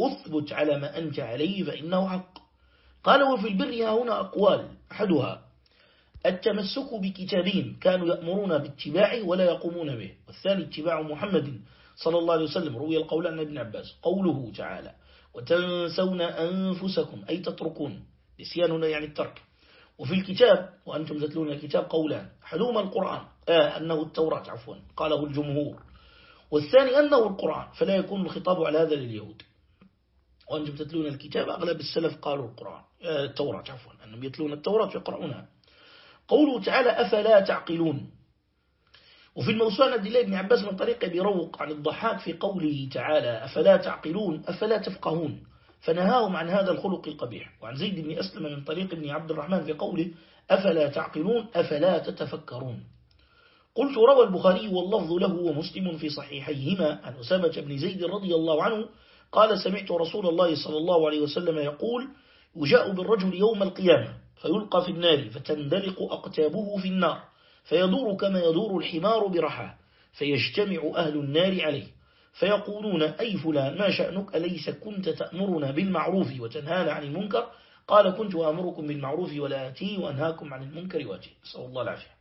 أثبت على ما أنت عليه فإنه حق. قال وفي البر هنا أقوال. أحدها التمسك بكتابهم. كانوا يأمرون باتباعه ولا يقومون به. والثاني اتباع محمد صلى الله عليه وسلم. روي القول عن ابن عباس. قوله تعالى وتنسون أنفسكم. أي تتركون. نسياننا يعني الترك. وفي الكتاب وأنتم تتلون الكتاب قولان أحدهما القرآن آه أنه التوراة عفوا قاله الجمهور. والثاني أنه القرآن فلا يكون الخطاب على هذا لليهود. وأنتم تتلون الكتاب أغلب السلف قالوا القرآن آه التوراة عفوا أنهم يتلون التوراة ويقرؤونها. قوله تعالى أفلا تعقلون؟ وفي الموسوعة عبد الله بن عباس من طريق بروق عن الضحاك في قوله تعالى أفلا تعقلون؟ أفلا تفقهون؟ فنهاهم عن هذا الخلق القبيح. وعن زيد بن أسلم من طريق ابن عبد الرحمن في قوله أفلا تعقلون أفلا تتفكرون. قلت روى البخاري واللفظ له ومسلم في صحيحيهما. عن أسامة بن زيد رضي الله عنه قال سمعت رسول الله صلى الله عليه وسلم يقول يجاء بالرجل يوم القيامة فيلقى في النار فتندلق أقتابه في النار فيدور كما يدور الحمار برحاه فيجتمع أهل النار عليه. فيقولون أي فلان ما شأنك؟ أليس كنت تأمرنا بالمعروف وتنهانا عن المنكر? قال كنت أمركم بالمعروف ولا أتي وأنهاكم عن المنكر وأتي صلى الله العافية.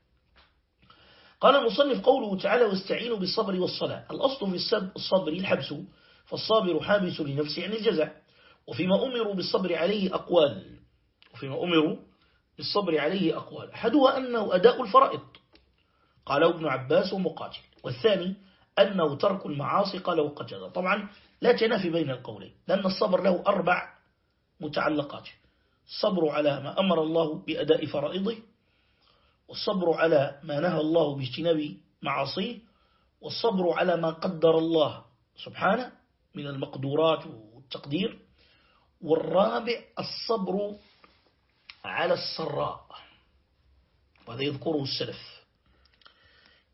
قال المصنف قوله تعالى واستعينوا بالصبر والصلاة. الأصل في الصبر الحبس فالصابر حابس لنفسه عن الجزع. وفيما أمروا بالصبر عليه أقوال. وفيما أمروا بالصبر عليه أقوال. أحدها أنه أداء الفرائض. قال ابن عباس ومقاتل. والثاني أنه ترك المعاصي قاله قتل طبعا لا تنافي بين القولين لأن الصبر له أربع متعلقات. الصبر على ما أمر الله بأداء فرائضه والصبر على ما نهى الله باجتناب معاصيه والصبر على ما قدر الله سبحانه من المقدورات والتقدير والرابع الصبر على السراء. وهذا يذكره السلف.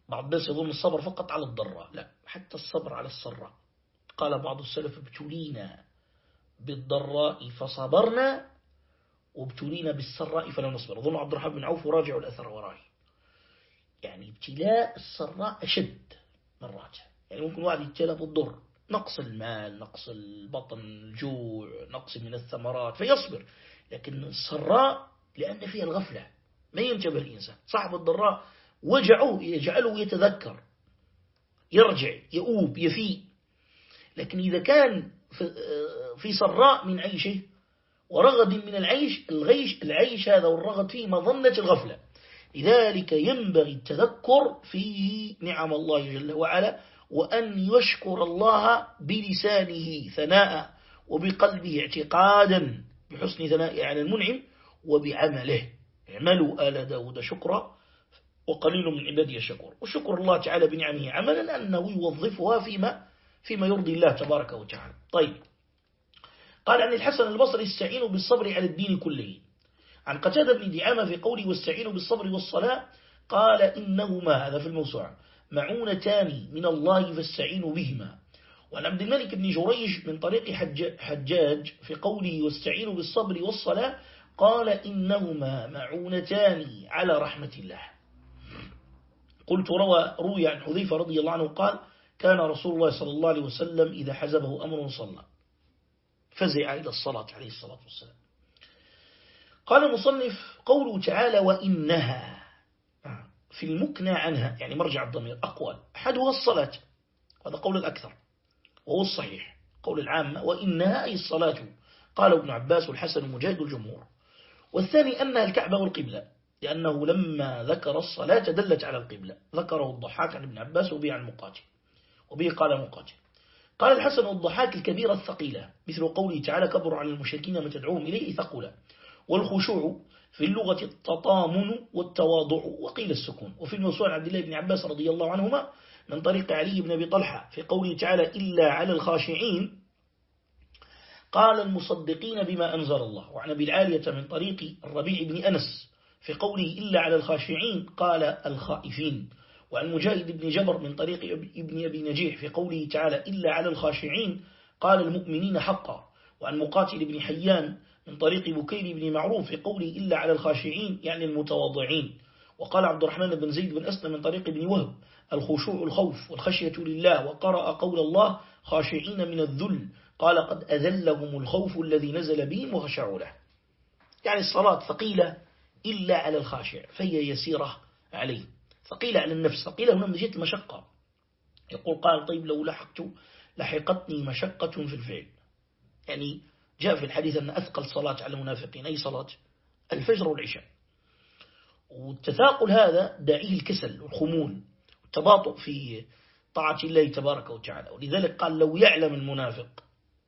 بعض الناس يظن الصبر فقط على الضراء لا حتى الصبر على السراء قال بعض السلف ابتلينا بالضراء فصبرنا وابتلينا بالسراء فلا نصبر. أظن عبد الرحمن بن عوف وراجع الأثر وراي. يعني ابتلاء السراء أشد مرات يعني ممكن واحد يبتلى بالضر. نقص المال نقص البطن الجوع نقص من الثمرات فيصبر. لكن السراء لأن فيها الغفلة. ما ينتبه الإنسان. صاحب الضراء وجعه يجعله يتذكر يرجع يؤوب يفي لكن إذا كان في سراء من عيشه ورغد من العيش الغيش العيش هذا والرغد فيه مظنة الغفلة. لذلك ينبغي التذكر في نعم الله جل وعلا وأن يشكر الله بلسانه ثناء وبقلبه اعتقادا بحسن ثناء على المنعم وبعمله. اعملوا آل داود شكرا. وقليل من عبادي الشكور. وشكر الله تعالى بنعمه عملا أنه يوظفها فيما فيما يرضي الله تبارك وتعالى. طيب. قال عن الحسن البصري استعينوا بالصبر على الدين كله. عن قتادة بن دعامة في قوله واستعينوا بالصبر والصلاة. قال إنهما هذا في الموسوعة معونتان من الله فاستعينوا بهما. وعن عبد الملك بن جريج من طريق حجاج في قوله واستعينوا بالصبر والصلاة. قال إنهما معونتان على رحمة الله. قلت روى روي عن حذيفة رضي الله عنه قال كان رسول الله صلى الله عليه وسلم إذا حزبه أمر صلى. فزع إلى الصلاة عليه الصلاة والسلام. قال المصنف قوله تعالى وإنها. في المكنى عنها يعني مرجع الضمير أقوال. أحدها الصلاة. هذا قول الأكثر. وهو الصحيح. قول العامة وإنها أي الصلاة. قال ابن عباس والحسن مجاهد الجمهور. والثاني أنها الكعبة والقبلة. لأنه لما ذكر الصلاة دلت على القبلة. ذكره الضحاك عن ابن عباس وبه عن وبه قال مقاتل. قال الحسن والضحاك الكبيرة الثقيلة مثل قوله تعالى كبر على المشركين ما تدعوهم إليه ثقولا. والخشوع في اللغة التطامن والتواضع وقيل السكون. وفي الموسوعة عبد الله بن عباس رضي الله عنهما من طريق علي بن أبي طلحة في قوله تعالى إلا على الخاشعين. قال المصدقين بما أنزل الله. وعن أبي العالية من طريق الربيع بن أنس في قوله إلا على الخاشعين قال الخائفين. وعن مجاهد بن جبر من طريق ابن أبي نجيح في قوله تعالى إلا على الخاشعين قال المؤمنين حقا. وعن مقاتل بن حيان من طريق بكير بن معروف في قوله إلا على الخاشعين يعني المتواضعين. وقال عبد الرحمن بن زيد بن أسلم من طريق ابن وهب الخشوع الخوف والخشية لله وقرأ قول الله خاشعين من الذل. قال قد أذلهم الخوف الذي نزل بهم وخشعوا له. يعني الصلاة ثقيلة إلا على الخاشع فهي يسيرة عليه. ثقيلة على النفس ثقيلة هنا من جهة المشقة. يقول قال طيب لو لحقت لحقتني مشقة في الفعل. يعني جاء في الحديث أن أثقل صلاة على المنافقين. أي صلاة؟ الفجر والعشاء. والتثاقل هذا داعيه الكسل والخمول والتباطؤ في طاعة الله تبارك وتعالى. ولذلك قال لو يعلم المنافق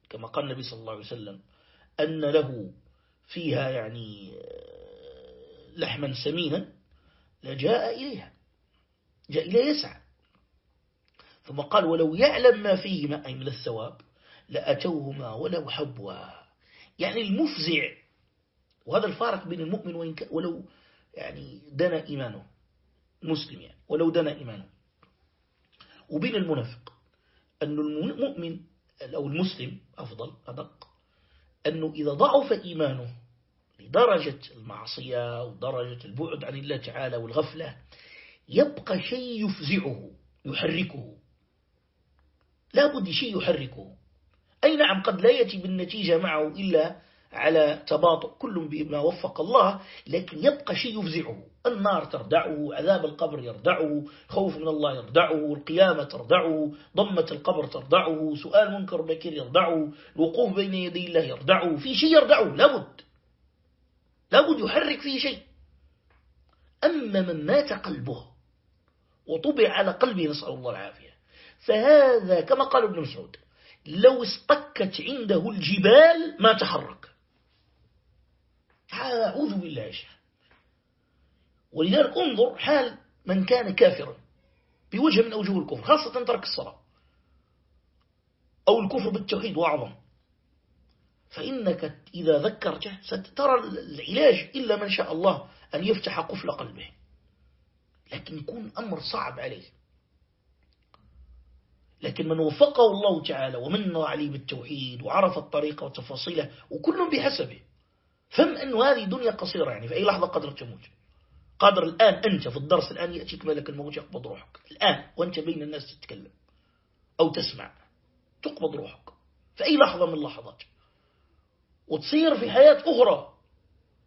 كما قال النبي صلى الله عليه وسلم أن له فيها يعني لحما سمينا لجاء إليها. جاء إليه يسعى. ثم قال ولو يعلم ما فيهما أي من الثواب لأتوهما ولو حبوا يعني المفزع وهذا الفارق بين المؤمن وإن ولو يعني دنا إيمانه مسلم يعني ولو دنا إيمانه. وبين المنافق أن المؤمن أو المسلم أفضل أدق أنه إذا ضعف إيمانه لدرجة المعصية ودرجة البعد عن الله تعالى والغفلة يبقى شيء يفزعه يحركه. لا بد شيء يحركه. أي نعم قد لا يأتي بالنتيجة معه إلا على تباطؤ كل بما وفق الله لكن يبقى شيء يفزعه. النار تردعه عذاب القبر يردعه خوف من الله يردعه القيامة تردعه ضمة القبر تردعه سؤال منكر بكير يردعه الوقوف بين يدي الله يردعه في شيء يردعه لابد لابد يحرك فيه شيء. أما من مات قلبه وطبع على قلبه نسأل الله العافية. فهذا كما قال ابن مسعود لو استكت عنده الجبال ما تحرك. أعوذ بالله يا شيخ. ولذلك انظر حال من كان كافرا بوجه من أوجه الكفر خاصة ترك الصلاة أو الكفر بالتوحيد وأعظم فإنك إذا ذكرته سترى العلاج إلا من شاء الله أن يفتح قفل قلبه. لكن يكون أمر صعب عليه. لكن من وفقه الله تعالى ومن عليه بالتوحيد وعرف الطريقة وتفاصيله وكل بحسبه. فهم أن هذه دنيا قصيرة يعني في أي لحظة قدر تموت. قادر الآن أنت في الدرس الآن يأتيك ملك الموت يقبض روحك. الآن وأنت بين الناس تتكلم أو تسمع تقبض روحك. في أي لحظة من اللحظات. وتصير في حياة أخرى.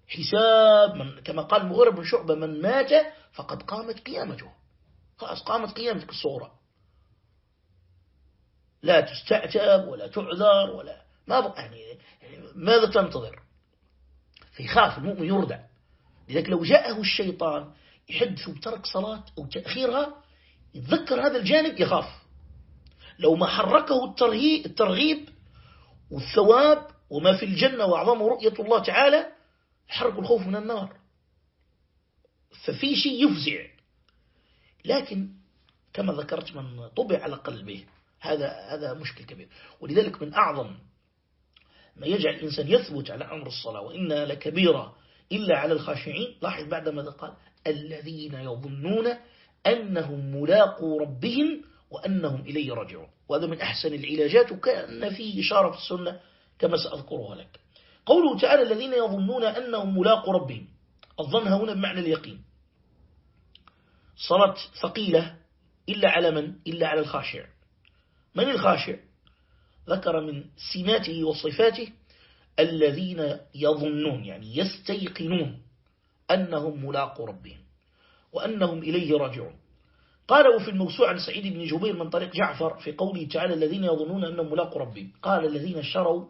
حساب من كما قال مغير بن شعبة من مات فقد قامت قيامته. خلاص قامت قيامتك الصغرى. لا تستعتب ولا تعذر ولا ما يعني ماذا تنتظر؟ فيخاف المؤمن يردع. لذلك لو جاءه الشيطان يحدث بترك صلاة أو تأخيرها يتذكر هذا الجانب يخاف. لو ما حركه الترغيب والثواب وما في الجنة وأعظم رؤية الله تعالى حرك الخوف من النار. ففي شيء يفزع. لكن كما ذكرت من طبع على قلبه هذا هذا مشكل كبير. ولذلك من أعظم ما يجعل الإنسان يثبت على أمر الصلاة وإنها لكبيرة إلا على الخاشعين. لاحظ بعد ماذا قال؟ الذين يظنون أنهم ملاقوا ربهم وأنهم إليه راجعون. وهذا من أحسن العلاجات وكأن فيه إشارة في السنة. كما سأذكرها لك. قوله تعالى الذين يظنون أنهم ملاقوا ربهم. الظن هنا بمعنى اليقين. صلاة ثقيلة إلا على من؟ إلا على الخاشع. من الخاشع؟ ذكر من سماته وصفاته الذين يظنون يعني يستيقنون أنهم ملاقوا ربهم وأنهم إليه راجعون. قال وفي الموسوعة عن سعيد بن جبير من طريق جعفر في قوله تعالى الذين يظنون أنهم ملاقوا ربهم. قال الذين شروا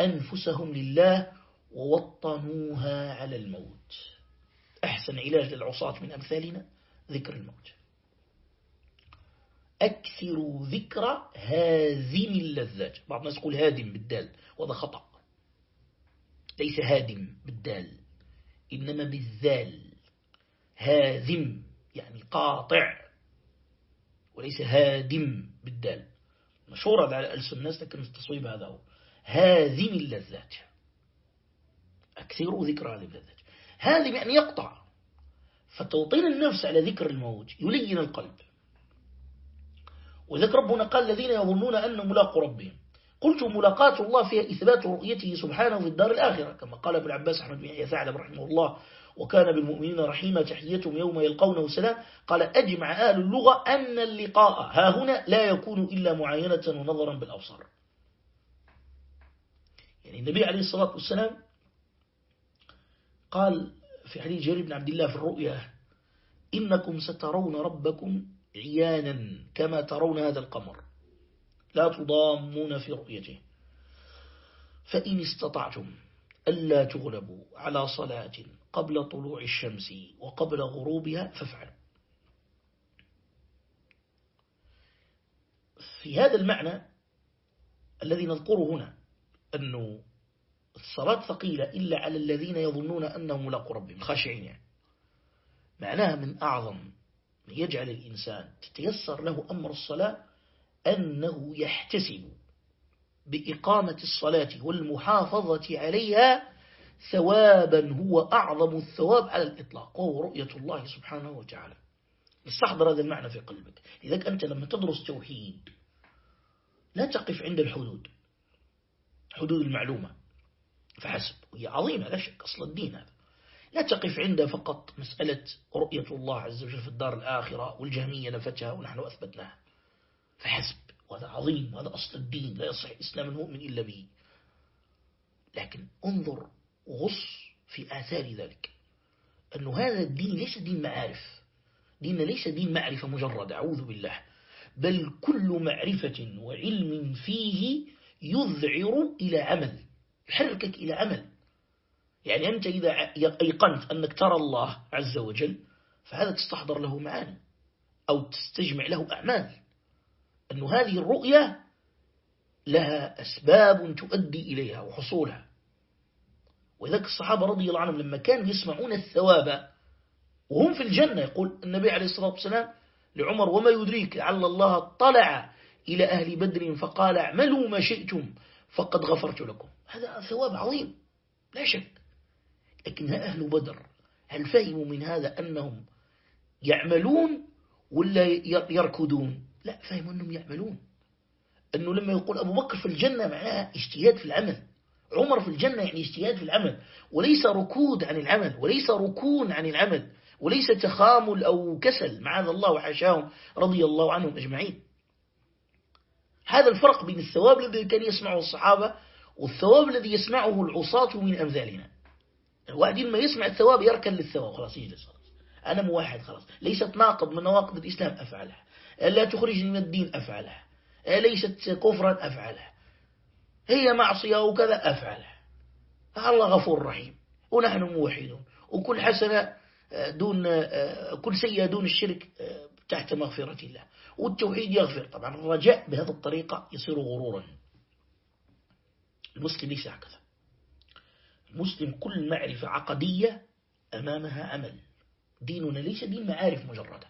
أنفسهم لله ووطنوها على الموت. أحسن علاج للعصاة من أمثالنا ذكر الموت. أكثروا ذكر هازم اللذات. بعض الناس يقول هادم بالدال وهذا خطأ. ليس هادم بالدال إنما بالذال. هازم يعني قاطع وليس هادم بالدال. مشهورة على ألسن الناس لكن التصويب هذا هو. هازم اللذات أكثروا ذكر هذه اللذات هذه يعني يقطع. فتوطين النفس على ذكر الموت يلين القلب. وذلك ربنا قال الذين يظنون أنهم ملاقوا ربهم. قلت ملاقاة الله فيها إثبات رؤيته سبحانه في الدار الآخرة كما قال ابن عباس أحمد بن يحيى ثعلب رحمه الله. وكان بالمؤمنين رحيما تحيتهم يوم يلقونه سلام. قال أجمع أهل اللغة أن اللقاء ها هنا لا يكون إلا معاينة ونظرا بالأبصار. يعني النبي عليه الصلاة والسلام قال في حديث جرير بن عبد الله في الرؤيا إنكم سترون ربكم عيانا كما ترون هذا القمر. لا تضامون في رؤيته. فإن استطعتم ألا تغلبوا على صلاة قبل طلوع الشمس وقبل غروبها فافعلوا. في هذا المعنى الذي نذكره هنا أنه الصلاة ثقيلة إلا على الذين يظنون أنهم ملاقوا ربهم خاشعين يعني. معناها من أعظم من يجعل الإنسان تتيسر له أمر الصلاة أنه يحتسب بإقامة الصلاة والمحافظة عليها ثوابا هو أعظم الثواب على الإطلاق وهو رؤية الله سبحانه وتعالى. استحضر هذا المعنى في قلبك. لذلك أنت لما تدرس توحيد لا تقف عند الحدود. حدود المعلومة. فحسب. وهي عظيمة لا شك أصل الدين هذا. لا تقف عند فقط مسألة رؤية الله عز وجل في الدار الآخرة والجهمية نفتها ونحن أثبتناها. فحسب. وهذا عظيم وهذا أصل الدين لا يصح إسلام المؤمن إلا به. لكن انظر وغص في آثار ذلك. أن هذا الدين ليس دين معارف. دين ليس دين معرفة مجرد أعوذ بالله. بل كل معرفة وعلم فيه يذعر إلى عمل يحركك إلى عمل. يعني أنت إذا أيقنت أنك ترى الله عز وجل فهذا تستحضر له معاني أو تستجمع له أعمال. أن هذه الرؤية لها أسباب تؤدي إليها وحصولها. وذلك الصحابة رضي الله عنهم لما كانوا يسمعون الثواب وهم في الجنة يقول النبي عليه الصلاة والسلام لعمر وما يدريك لعل الله طلع إلى أهل بدر فقال اعملوا ما شئتم فقد غفرت لكم. هذا ثواب عظيم لا شك. لكن أهل بدر هل فهموا من هذا أنهم يعملون ولا يركضون؟ لا فهموا أنهم يعملون. أنه لما يقول أبو بكر في الجنة معناها اجتهاد في العمل. عمر في الجنة يعني اجتهاد في العمل. وليس ركود عن العمل وليس ركون عن العمل وليس تخامل أو كسل معاذ الله وحاشاهم رضي الله عنهم أجمعين. هذا الفرق بين الثواب الذي كان يسمعه الصحابة والثواب الذي يسمعه العصاة من أمثالنا. الواحد ما يسمع الثواب يركن للثواب خلاص يجلس خلاص. أنا موحد خلاص. ليست ناقض من نواقض الإسلام أفعلها. لا تخرجني من الدين أفعلها. ليست كفرا أفعلها. هي معصية وكذا أفعلها. الله غفور رحيم. ونحن موحدون. وكل حسنة دون كل سيئة دون الشرك تحت مغفرة الله. والتوحيد يغفر. طبعا الرجاء بهذه الطريقة يصير غرورا. المسلم ليس هكذا. المسلم كل معرفة عقدية أمامها عمل ديننا ليس دين معارف مجردة.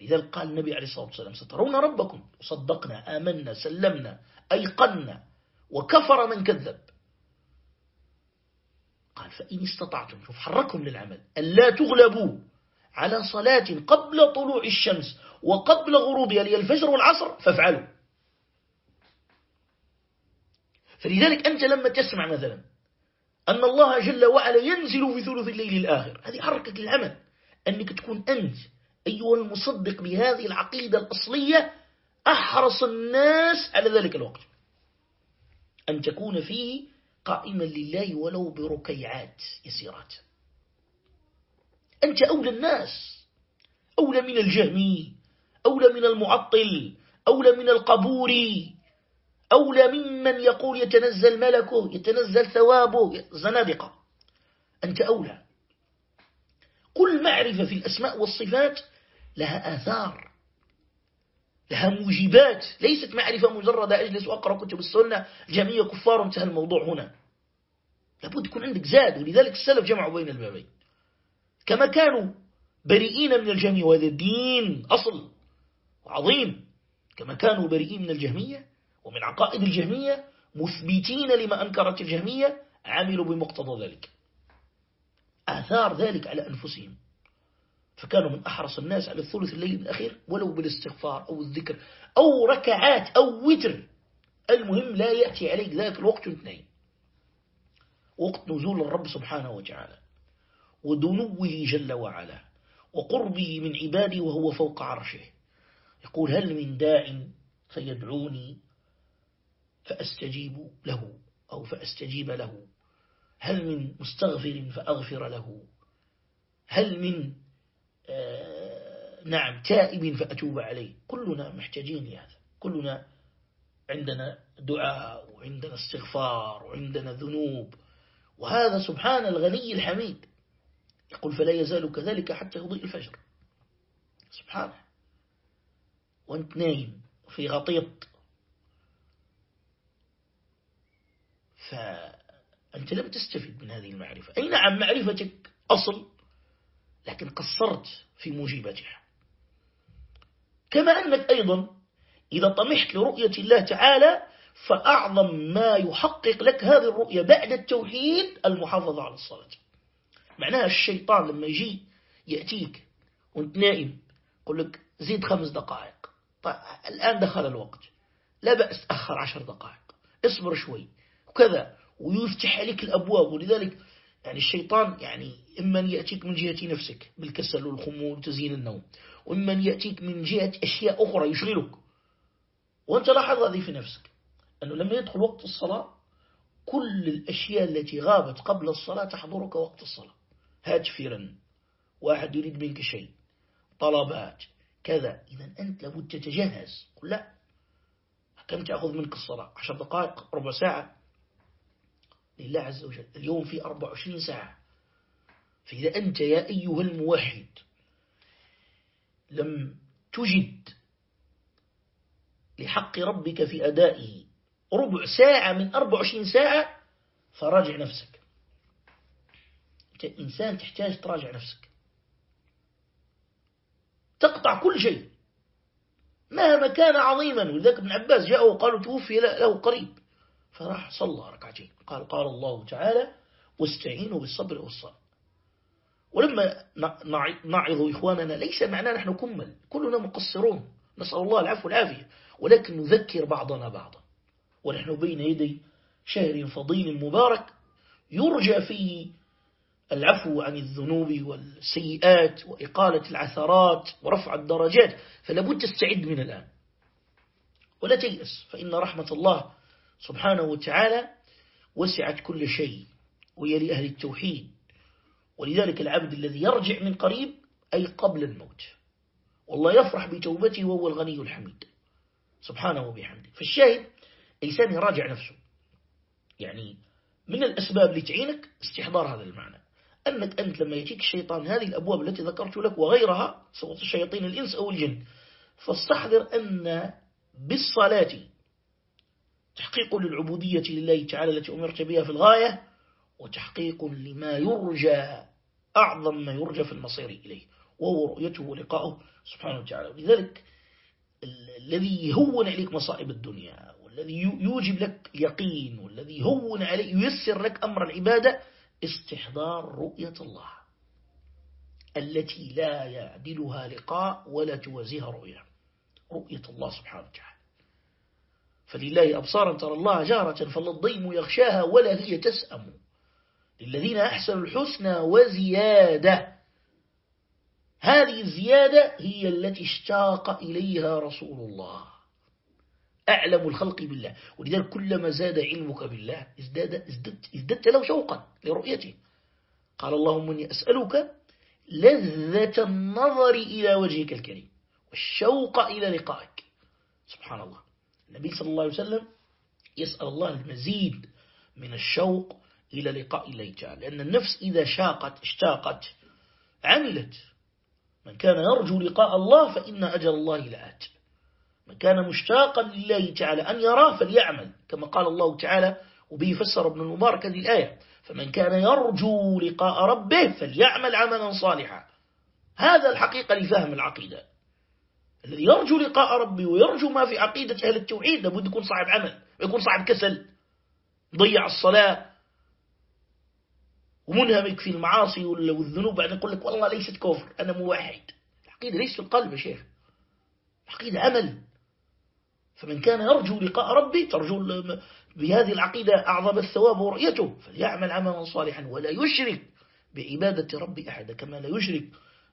لذلك قال النبي عليه الصلاة والسلام سترون ربكم. صدقنا آمنا سلمنا أيقنا وكفر من كذب. قال فإن استطعتم شوف حركهم للعمل. ألا تغلبوا على صلاة قبل طلوع الشمس وقبل غروبها لي الفجر والعصر فافعلوا. فلذلك أنت لما تسمع مثلا أن الله جل وعلا ينزل في ثلث الليل الآخر هذه حركة العمل أنك تكون أنت أيها المصدق بهذه العقيدة الأصلية أحرص الناس على ذلك الوقت. أن تكون فيه قائما لله ولو بركيعات يسيرات. أنت أولى الناس أولى من الجهمي أولى من المعطل أولى من القبوري أولى ممن يقول يتنزل ملكه يتنزل ثوابه زنادقة. أنت أولى. كل معرفة في الأسماء والصفات لها آثار لها موجبات. ليست معرفة مجرد أجلس وأقرأ كتب السنة. جميع كفار انتهى الموضوع هنا. لابد يكون عندك زاد ولذلك السلف جمعوا بين البابين. كما كانوا بريئين من الجميع وهذا الدين أصل. عظيم كما كانوا بريئين من الجهمية ومن عقائد الجهمية مثبتين لما أنكرت الجهمية عملوا بمقتضى ذلك. آثار ذلك على أنفسهم. فكانوا من أحرص الناس على الثلث الليل الأخير ولو بالاستغفار أو الذكر أو ركعات أو وتر. المهم لا يأتي عليك ذلك الوقت اثنين. وقت نزول الرب سبحانه وتعالى ودنوه جل وعلا وقربه من عباده وهو فوق عرشه. يقول هل من داع فيدعوني فأستجيب له أو فأستجيب له. هل من مستغفر فأغفر له. هل من آه نعم تائب فأتوب عليه. كلنا محتاجين لهذا. كلنا عندنا دعاء وعندنا استغفار وعندنا ذنوب. وهذا سبحان الغني الحميد. يقول فلا يزال كذلك حتى يضيء الفجر. سبحانه وانت نايم في غطيط. فأنت لم تستفد من هذه المعرفة. أي نعم معرفتك أصل؟ لكن قصرت في موجباتها كما أنك أيضا إذا طمحت لرؤية الله تعالى فأعظم ما يحقق لك هذه الرؤية بعد التوحيد المحافظة على الصلاة. معناها الشيطان لما يجي يأتيك وانت نائم يقول لك زيد خمس دقائق. طيب الآن دخل الوقت. لا بأس أخر عشر دقائق. اصبر شوي. وكذا. ويفتح عليك الأبواب. ولذلك يعني الشيطان يعني إما يأتيك من جهة نفسك بالكسل والخمول وتزيين النوم وإما يأتيك من جهة أشياء أخرى يشغلك. وأنت لاحظ هذه في نفسك أنه لما يدخل وقت الصلاة كل الأشياء التي غابت قبل الصلاة تحضرك وقت الصلاة. هاتف يرن واحد يريد منك شيء. طلبات. كذا. إذا أنت لابد تتجهز قل لا. كم تأخذ منك الصلاة. عشر دقائق ربع ساعة. لله عز وجل. اليوم في 24 ساعة. فإذا أنت يا أيها الموحد لم تجد لحق ربك في أدائه ربع ساعة من 24 ساعة فراجع نفسك. أنت إنسان تحتاج تراجع نفسك. تقطع كل شيء. مهما كان عظيما. ولذلك ابن عباس جاءه وقالوا توفي له قريب. فراح صلى ركعتين. قال قال الله تعالى واستعينوا بالصبر والصلاة. ولما نعظ إخواننا ليس معنا نحن كمل. كلنا مقصرون. نسأل الله العفو والعافية. ولكن نذكر بعضنا بعضا. ونحن بين يدي شهر فضيل مبارك يرجى فيه العفو عن الذنوب والسيئات وإقالة العثرات ورفع الدرجات فلابد تستعد من الآن. ولا تيأس فإن رحمة الله سبحانه وتعالى وسعت كل شيء وهي لأهل التوحيد. ولذلك العبد الذي يرجع من قريب أي قبل الموت. والله يفرح بتوبته وهو الغني الحميد. سبحانه وبحمده. فالشاهد إنسان يراجع نفسه. يعني من الأسباب اللي تعينك استحضار هذا المعنى. أنك أنت لما يجيك الشيطان هذه الأبواب التي ذكرت لك وغيرها سواء الشياطين الإنس أو الجن فاستحضر أن بالصلاة تحقيق للعبودية لله تعالى التي أمرت بها في الغاية وتحقيق لما يرجى أعظم ما يرجى في المصير إليه وهو رؤيته ولقاؤه سبحانه وتعالى. لذلك الذي يهون عليك مصائب الدنيا والذي يوجب لك يقين والذي يهون عليك ييسر لك أمر العبادة استحضار رؤية الله التي لا يعدلها لقاء ولا توازيها رؤية رؤية الله سبحانه وتعالى. فلله أبصارا ترى الله جارة فالضيم يغشاها ولا هي تسأم. للذين أحسنوا الحسنى وزيادة. هذه الزيادة هي التي اشتاق إليها رسول الله. أعلم الخلق بالله. ولذلك كلما زاد علمك بالله ازداد ازددت, ازددت له شوقا لرؤيته. قال اللهم إني أسألك لذة النظر إلى وجهك الكريم والشوق إلى لقائك. سبحان الله. النبي صلى الله عليه وسلم يسأل الله المزيد من الشوق إلى لقاء الله تعالى. لأن النفس إذا شاقت اشتاقت عملت من كان يرجو لقاء الله فإن أجل الله لآت من كان مشتاقا لله تعالى أن يراه فليعمل كما قال الله تعالى وبه فسر ابن المبارك هذه الآية فمن كان يرجو لقاء ربه فليعمل عملا صالحا. هذا الحقيقة لفهم العقيدة. الذي يرجو لقاء ربه ويرجو ما في عقيدة أهل التوحيد لابد يكون صاحب عمل ويكون صاحب كسل ضيع الصلاة ومنهمك في المعاصي والذنوب بعد يقول لك والله ليست كفر أنا موحد. العقيدة ليس في القلب يا شيخ. العقيدة عمل فمن كان يرجو لقاء ربي ترجو بهذه العقيدة أعظم الثواب ورؤيته فليعمل عملا صالحا ولا يشرك بعبادة ربي أحد كما لا يشرك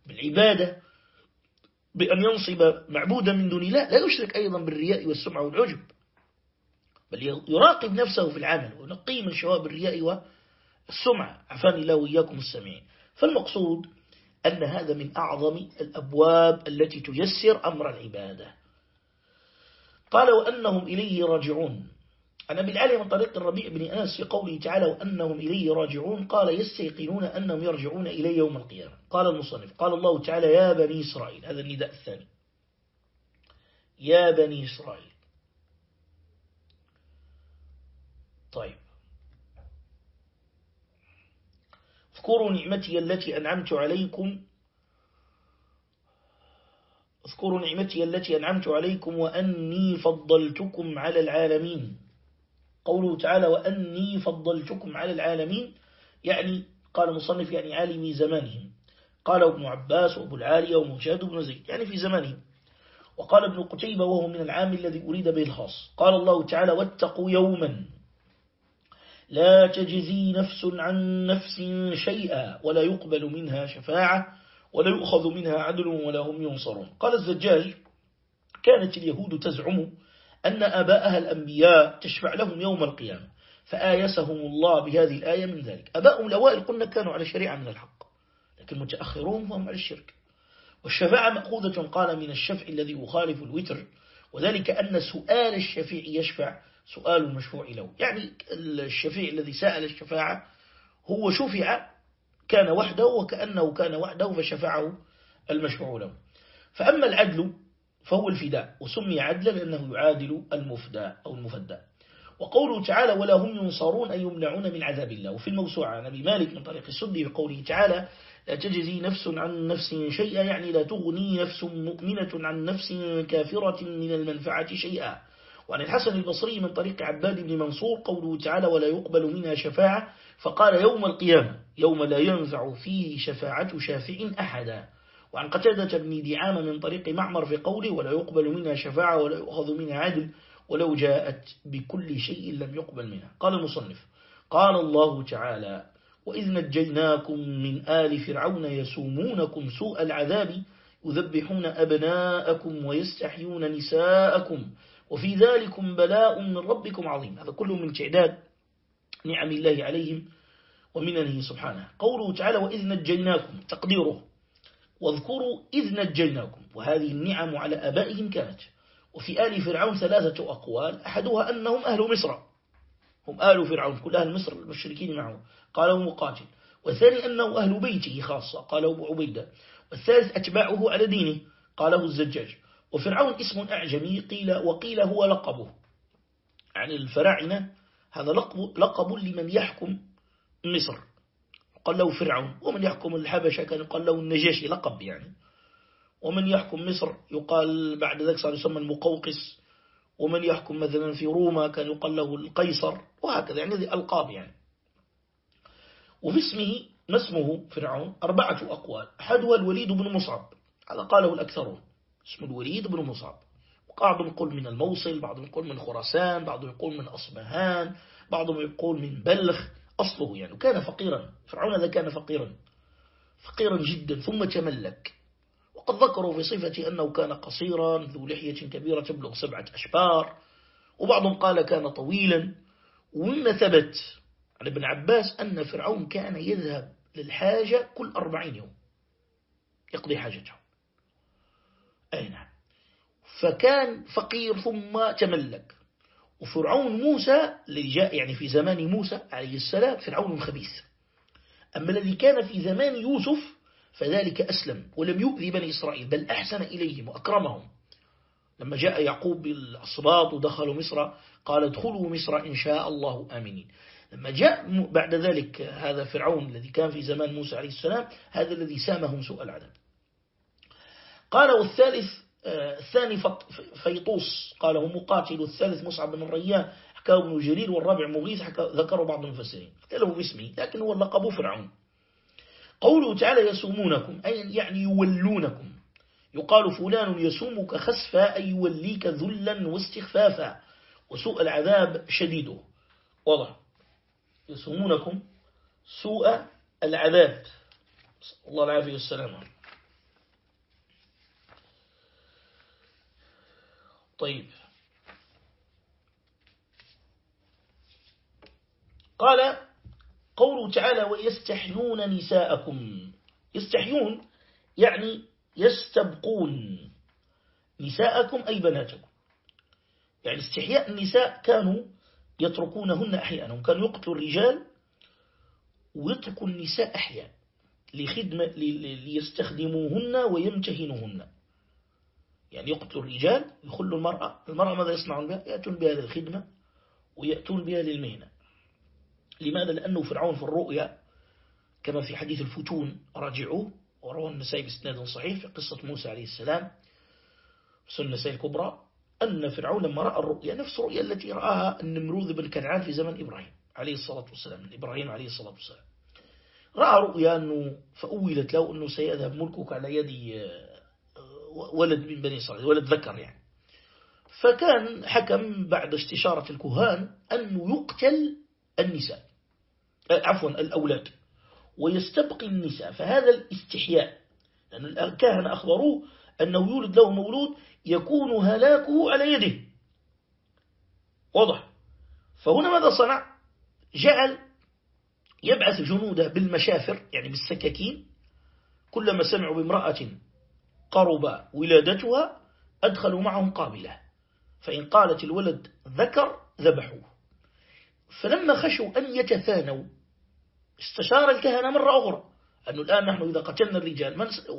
بالعبادة بأن ينصب معبودا من دون الله لا يشرك أيضا بالرياء والسمعة والعجب بل يراقب نفسه في العمل ونقي من شواب الرياء والسمعة عفاني الله وإياكم السمعين فالمقصود أن هذا من أعظم الأبواب التي تيسر أمر العبادة. قال وأنهم إليه راجعون. أبي العالي من طريق الربيع بن أنس في قوله تعالى وأنهم إليه راجعون قال يستيقنون أنهم يرجعون إليه يوم القيامة. قال المصنف قال الله تعالى يا بني إسرائيل هذا النداء الثاني. يا بني إسرائيل. طيب. اذكروا نعمتي التي أنعمت عليكم اذكروا نعمتي التي أنعمت عليكم وأني فضلتكم على العالمين. قوله تعالى وأني فضلتكم على العالمين يعني قال مصنف يعني عالمي زمانهم. قال ابن عباس وابو العالية ومجاد بن زيد يعني في زمانهم. وقال ابن قتيبة وهو من العام الذي أريد به الخاص. قال الله تعالى واتقوا يوما لا تجزي نفس عن نفس شيئا ولا يقبل منها شفاعة ولا يؤخذ منها عدل ولا هم ينصرون. قال الزجاج كانت اليهود تزعم أن أباءها الأنبياء تشفع لهم يوم القيامة فآيسهم الله بهذه الآية من ذلك. أباءهم الأوائل قلنا كانوا على شريعة من الحق لكن متأخرون فهم على الشرك. والشفاعة مأخوذة قال من الشفع الذي يخالف الوتر وذلك أن سؤال الشفيع يشفع سؤال المشفوع له. يعني الشفيع الذي سأل الشفاعة هو شفع كان وحده وكأنه كان وحده فشفعه المشفوع له. فأما العدل فهو الفداء وسمي عدلا لأنه يعادل المفدى أو المفدى. وقوله تعالى ولا هم ينصرون أي يمنعون من عذاب الله وفي الموسوعة عن أبي مالك من طريق السدي بقوله تعالى لا تجزي نفس عن نفس شيئا يعني لا تغني نفس مؤمنة عن نفس كافرة من المنفعة شيئا وعن الحسن البصري من طريق عباد بن منصور قوله تعالى ولا يقبل منها شفاعة فقال يوم القيامة يوم لا ينفع فيه شفاعة شافع أحدا. وعن قتادة بن دعامة من طريق معمر في قوله ولا يقبل منها شفاعة ولا يؤخذ منها عدل ولو جاءت بكل شيء لم يقبل منها. قال المصنف قال الله تعالى وإذ نجيناكم من آل فرعون يسومونكم سوء العذاب يذبحون أبناءكم ويستحيون نساءكم وفي ذلكم بلاء من ربكم عظيم. هذا كله من تعداد نعم الله عليهم ومننه سبحانه. قوله تعالى وإذ نجيناكم تقديره. واذكروا إذ نجيناكم وهذه النعم على أبائهم كانت. وفي آل فرعون ثلاثة أقوال أحدها أنهم أهل مصر. هم آل فرعون كل أهل مصر المشركين معه قالوا مقاتل والثاني أنه أهل بيته خاصة. قالوا أبو عبيدة. والثالث أتباعه على دينه. قاله الزجاج. وفرعون اسم أعجمي قيل وقيل هو لقبه. يعني الفراعنة هذا لقب, لقب لمن يحكم مصر. قال له فرعون. ومن يحكم الحبشة كان يقال له النجاشي لقب يعني. ومن يحكم مصر يقال بعد ذلك صار يسمى المقوقس. ومن يحكم مثلا في روما كان يقال له القيصر وهكذا يعني هذه ألقاب يعني. وفي اسمه ما اسمه فرعون؟ أربعة أقوال. أحدها الوليد بن مصعب. هذا قاله الأكثرون. اسم الوليد بن مصعب. بعضهم يقول من الموصل بعضهم يقول من خراسان بعضهم يقول من أصبهان بعضهم يقول من بلخ. أصله يعني كان فقيرا. فرعون هذا كان فقيرا. فقيرا جدا. ثم تملك. وقد ذكروا في صفة أنه كان قصيرا ذو لحية كبيرة تبلغ سبعة أشبار. وبعضهم قال كان طويلا. ومما ثبت عن ابن عباس أن فرعون كان يذهب للحاجة كل أربعين يوم. يقضي حاجته. أي نعم. فكان فقير ثم تملك. وفرعون موسى الذي جاء يعني في زمان موسى عليه السلام فرعون خبيث أما الذي كان في زمان يوسف فذلك أسلم ولم يؤذي بني إسرائيل بل أحسن إليهم وأكرمهم. لما جاء يعقوب بالأصباط ودخلوا مصر قال ادخلوا مصر إن شاء الله آمنين. لما جاء بعد ذلك هذا فرعون الذي كان في زمان موسى عليه السلام هذا الذي سامهم سوء العذاب. قال والثالث الثاني فيطوس قاله مقاتل الثالث مصعب بن الريان حكاه ابن جرير والرابع مغيث ذكروا بعض المفسرين. اختلفوا باسمه لكن هو اللقب فرعون. قوله تعالى يسومونكم. أي يعني يولونكم. يقال فلان يسومك خسفا أي يوليك ذلا واستخفافا. وسوء العذاب شديده. واضح. يسومونكم سوء العذاب. الله العافية والسلام طيب. قال قوله تعالى ويستحيون نساءكم. يستحيون يعني يستبقون نساءكم أي بناتكم. يعني استحياء النساء كانوا يتركونهن أحيانا كانوا يقتلوا الرجال ويتركوا النساء أحيانا لخدمة ليستخدموهن ويمتهنوهن. يعني يقتلوا الرجال يخلوا المرأة المرأة ماذا يصنعون بها؟ يأتون بها للخدمة ويأتون بها للمهنة. لماذا؟ لأنه فرعون في الرؤيا كما في حديث الفتون راجعوه وروى النسائي بسناد صحيح في قصة موسى عليه السلام سنة النسائي الكبرى أن فرعون لما رأى الرؤيا نفس الرؤيا التي رآها النمروذ بن كنعان في زمن إبراهيم عليه الصلاة والسلام إبراهيم عليه الصلاة والسلام. رأى رؤيا أنه فأولت له أنه سيذهب ملكك على يد ولد من بني إسرائيل ولد ذكر يعني. فكان حكم بعد استشارة الكهان أنه يقتل النساء آه، عفوا الأولاد ويستبقي النساء. فهذا الاستحياء لأن الكهنة أخبروه أنه يولد له مولود يكون هلاكه على يده. واضح؟ فهنا ماذا صنع؟ جعل يبعث جنوده بالمشافر يعني بالسكاكين كلما سمعوا بامرأة قرب ولادتها أدخلوا معهم قابلة. فإن قالت الولد ذكر ذبحوه. فلما خشوا أن يتثانوا استشار الكهنة مرة أخرى. أنه الآن نحن إذا قتلنا الرجال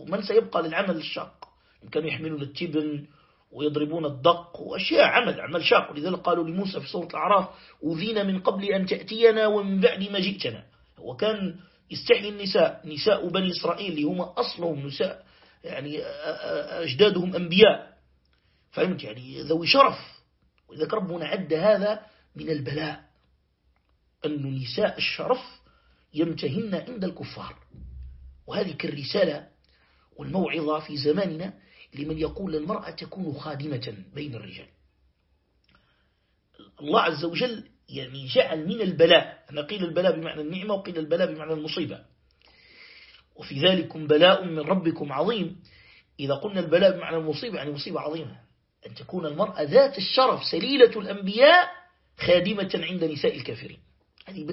من سيبقى للعمل الشاق؟ كانوا يحملون التبن ويضربون الدق وأشياء عمل عمل شاق. ولذلك قالوا لموسى في سورة الأعراف أذينا من قبل أن تأتينا ومن بعد ما جئتنا. وكان يستحي النساء نساء بني إسرائيل اللي هم أصلهم نساء يعني أجدادهم أنبياء. فهمت؟ يعني ذوي شرف. ولذلك ربنا عد هذا من البلاء. أن نساء الشرف يمتهن عند الكفار. وهذه كالرسالة والموعظة في زماننا لمن يقول المرأة تكون خادمة بين الرجال. الله عز وجل يعني جعل من البلاء. أنا قيل البلاء بمعنى النعمة وقيل البلاء بمعنى المصيبة. وفي ذلك بلاء من ربكم عظيم. إذا قلنا البلاء بمعنى المصيبة يعني مصيبة عظيمة. أن تكون المرأة ذات الشرف سليلة الأنبياء خادمة عند نساء الكافرين.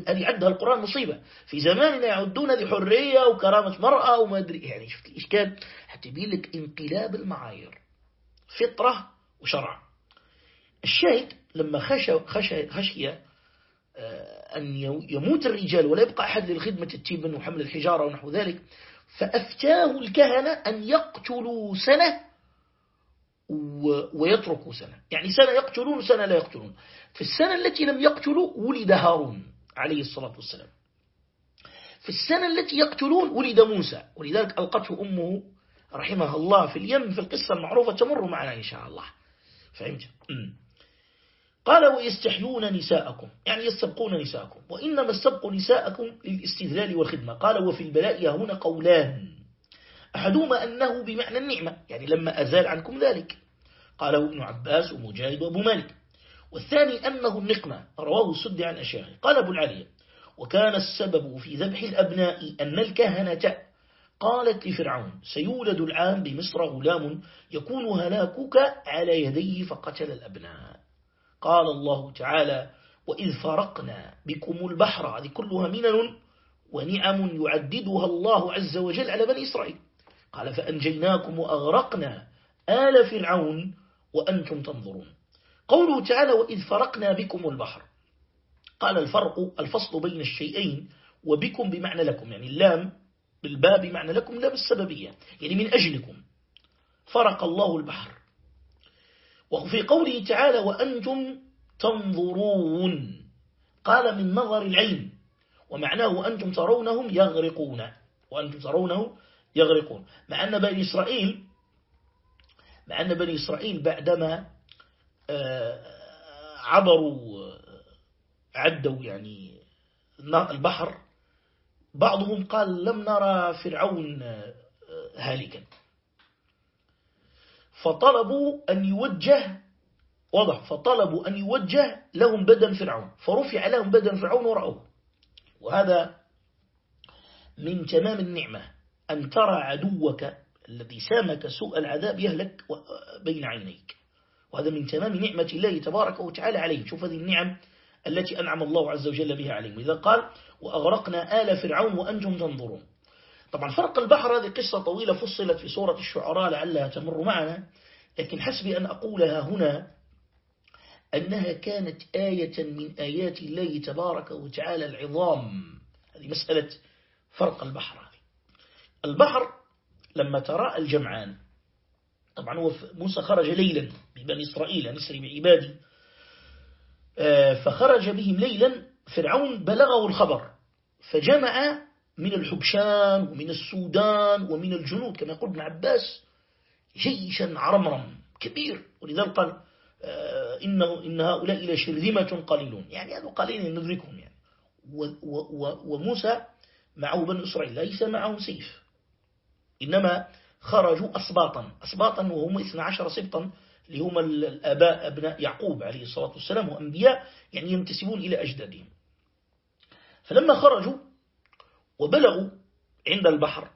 هذه عدها القرآن مصيبة. في زماننا يعدون هذه حرية وكرامة مرأة وما أدري يعني شفت الإشكال؟ حتى يبين لك انقلاب المعايير. فطرة وشرع. الشاهد لما خشى, خشى, خشي أن يموت الرجال ولا يبقى أحد للخدمة التيبن وحمل الحجارة ونحو ذلك فأفتاه الكهنة أن يقتلوا سنة ويتركوا سنة. يعني سنة يقتلون وسنة لا يقتلون. في السنة التي لم يقتلوا ولد هارون عليه الصلاة والسلام. في السنة التي يقتلون ولد موسى. ولذلك ألقته أمه رحمها الله في اليم في القصة المعروفة تمر معنا إن شاء الله. فهمت؟ قال ويستحيون نساءكم يعني يستبقون نساءكم وإنما استبقوا نساءكم للاستذلال والخدمة. قال وفي البلاء هنا قولان. أحدهما أنه بمعنى النعمة يعني لما أزال عنكم ذلك. قاله ابن عباس ومجاهد وأبو مالك. والثاني أنه النقمة رواه السد عن أشياء قال أبو العلي وكان السبب في ذبح الأبناء أن الكهنة قالت لفرعون سيولد العام بمصر غلام يكون هلاكك على يديه فقتل الأبناء. قال الله تعالى وإذ فرقنا بكم البحر هذه كلها منن ونعم يعددها الله عز وجل على بني إسرائيل. قال فأنجيناكم وأغرقنا آل فرعون وأنتم تنظرون. قوله تعالى وإذ فرقنا بكم البحر. قال الفرق الفصل بين الشيئين وبكم بمعنى لكم. يعني اللام بالباب بمعنى لكم لا بالسببية يعني من أجلكم. فرق الله البحر. وفي قوله تعالى وأنتم تنظرون. قال من نظر العين ومعناه وأنتم ترونهم يغرقون. وأنتم ترونه يغرقون. مع أن بني إسرائيل مع أن بني إسرائيل بعدما آه، عبروا عدوا يعني البحر بعضهم قال لم نرى فرعون آه، هالكا. فطلبوا أن يوجه واضح فطلبوا أن يوجه لهم بدن فرعون. فرفع لهم بدن فرعون ورأوه. وهذا من تمام النعمة أن ترى عدوك الذي سامك سوء العذاب يهلك بين عينيك. وهذا من تمام نعمة الله تبارك وتعالى عليه. شوف هذه النعم التي أنعم الله عز وجل بها عليهم. إذا قال وأغرقنا آل فرعون وأنتم تنظرون. طبعا فرق البحر هذه قصة طويلة فصلت في سورة الشعراء لعلها تمر معنا لكن حسبي أن أقولها هنا أنها كانت آية من آيات الله تبارك وتعالى العظام. هذه مسألة فرق البحر. البحر لما تراءى الجمعان طبعا هو موسى خرج ليلا ببني إسرائيل نسري بعبادي آه، فخرج بهم ليلا فرعون بلغه الخبر فجمع من الحبشان ومن السودان ومن الجنود كما يقول ابن عباس جيشا عرمرم كبير. ولذلك قال آه، إنه إن هؤلاء لشرذمة قليلون. يعني هذا قليل ندركهم يعني. وموسى معه بن إسرائيل ليس معهم سيف. إنما خرجوا أسباطا. أسباطا وهم 12 سبطا اللي هم الآباء أبناء يعقوب عليه الصلاة والسلام وأنبياء يعني ينتسبون إلى أجدادهم. فلما خرجوا وبلغوا عند البحر.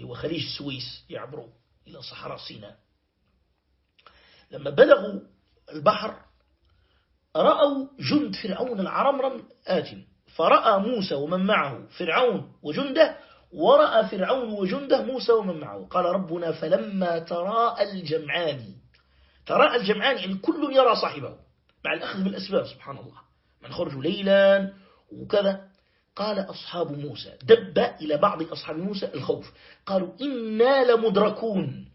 هو خليج السويس يعبروا إلى صحراء سيناء. لما بلغوا البحر رأوا جند فرعون العرمرم آت فرأى موسى ومن معه فرعون وجنده ورأى فرعون وجنده موسى ومن معه. قال ربنا فلما تراءى الجمعان تراءى الجمعان يعني كل يرى صاحبه مع الأخذ بالأسباب سبحان الله. من خرجوا ليلا وكذا. قال أصحاب موسى دب إلى بعض أصحاب موسى الخوف. قالوا إنا لمدركون.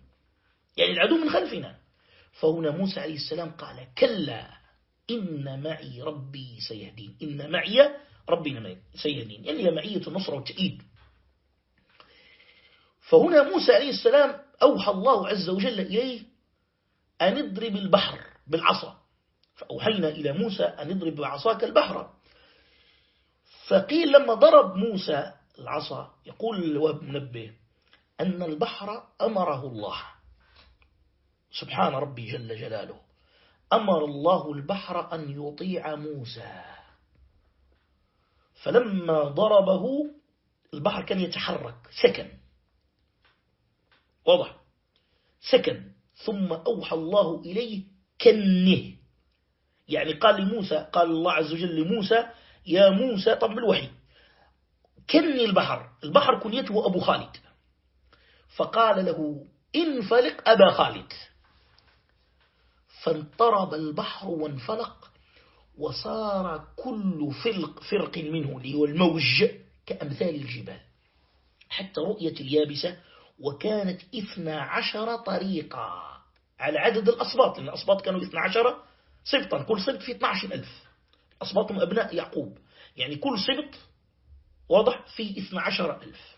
يعني العدو من خلفنا. فهنا موسى عليه السلام قال كلا إن معي ربي سيهدين. إن معي ربي سيهدين. يعني معية النصر والتأييد. فهنا موسى عليه السلام أوحى الله عز وجل إليه أن اضرب البحر بالعصا. فأوحينا إلى موسى أن اضرب بعصاك البحر. فقيل لما ضرب موسى العصا يقول الوهب منبه أن البحر أمره الله. سبحان ربي جل جلاله. أمر الله البحر أن يطيع موسى. فلما ضربه البحر كان يتحرك سكن. واضح. سكن. ثم أوحى الله إليه كنه. يعني قال لموسى قال الله عز وجل لموسى يا موسى طب بالوحي. كني البحر. البحر كنيته أبو خالد. فقال له انفلق أبا خالد. فانطرب البحر وانفلق وصار كل فرق, فرق منه اللي هو الموج كأمثال الجبال. حتى رؤية اليابسة وكانت إثنى عشر طريقة على عدد الأصباط لأن الأصباط كانوا إثنى عشر سبطا كل سبط فيه 12 ألف. أصباطهم أبناء يعقوب. يعني كل سبط واضح فيه 12 ألف.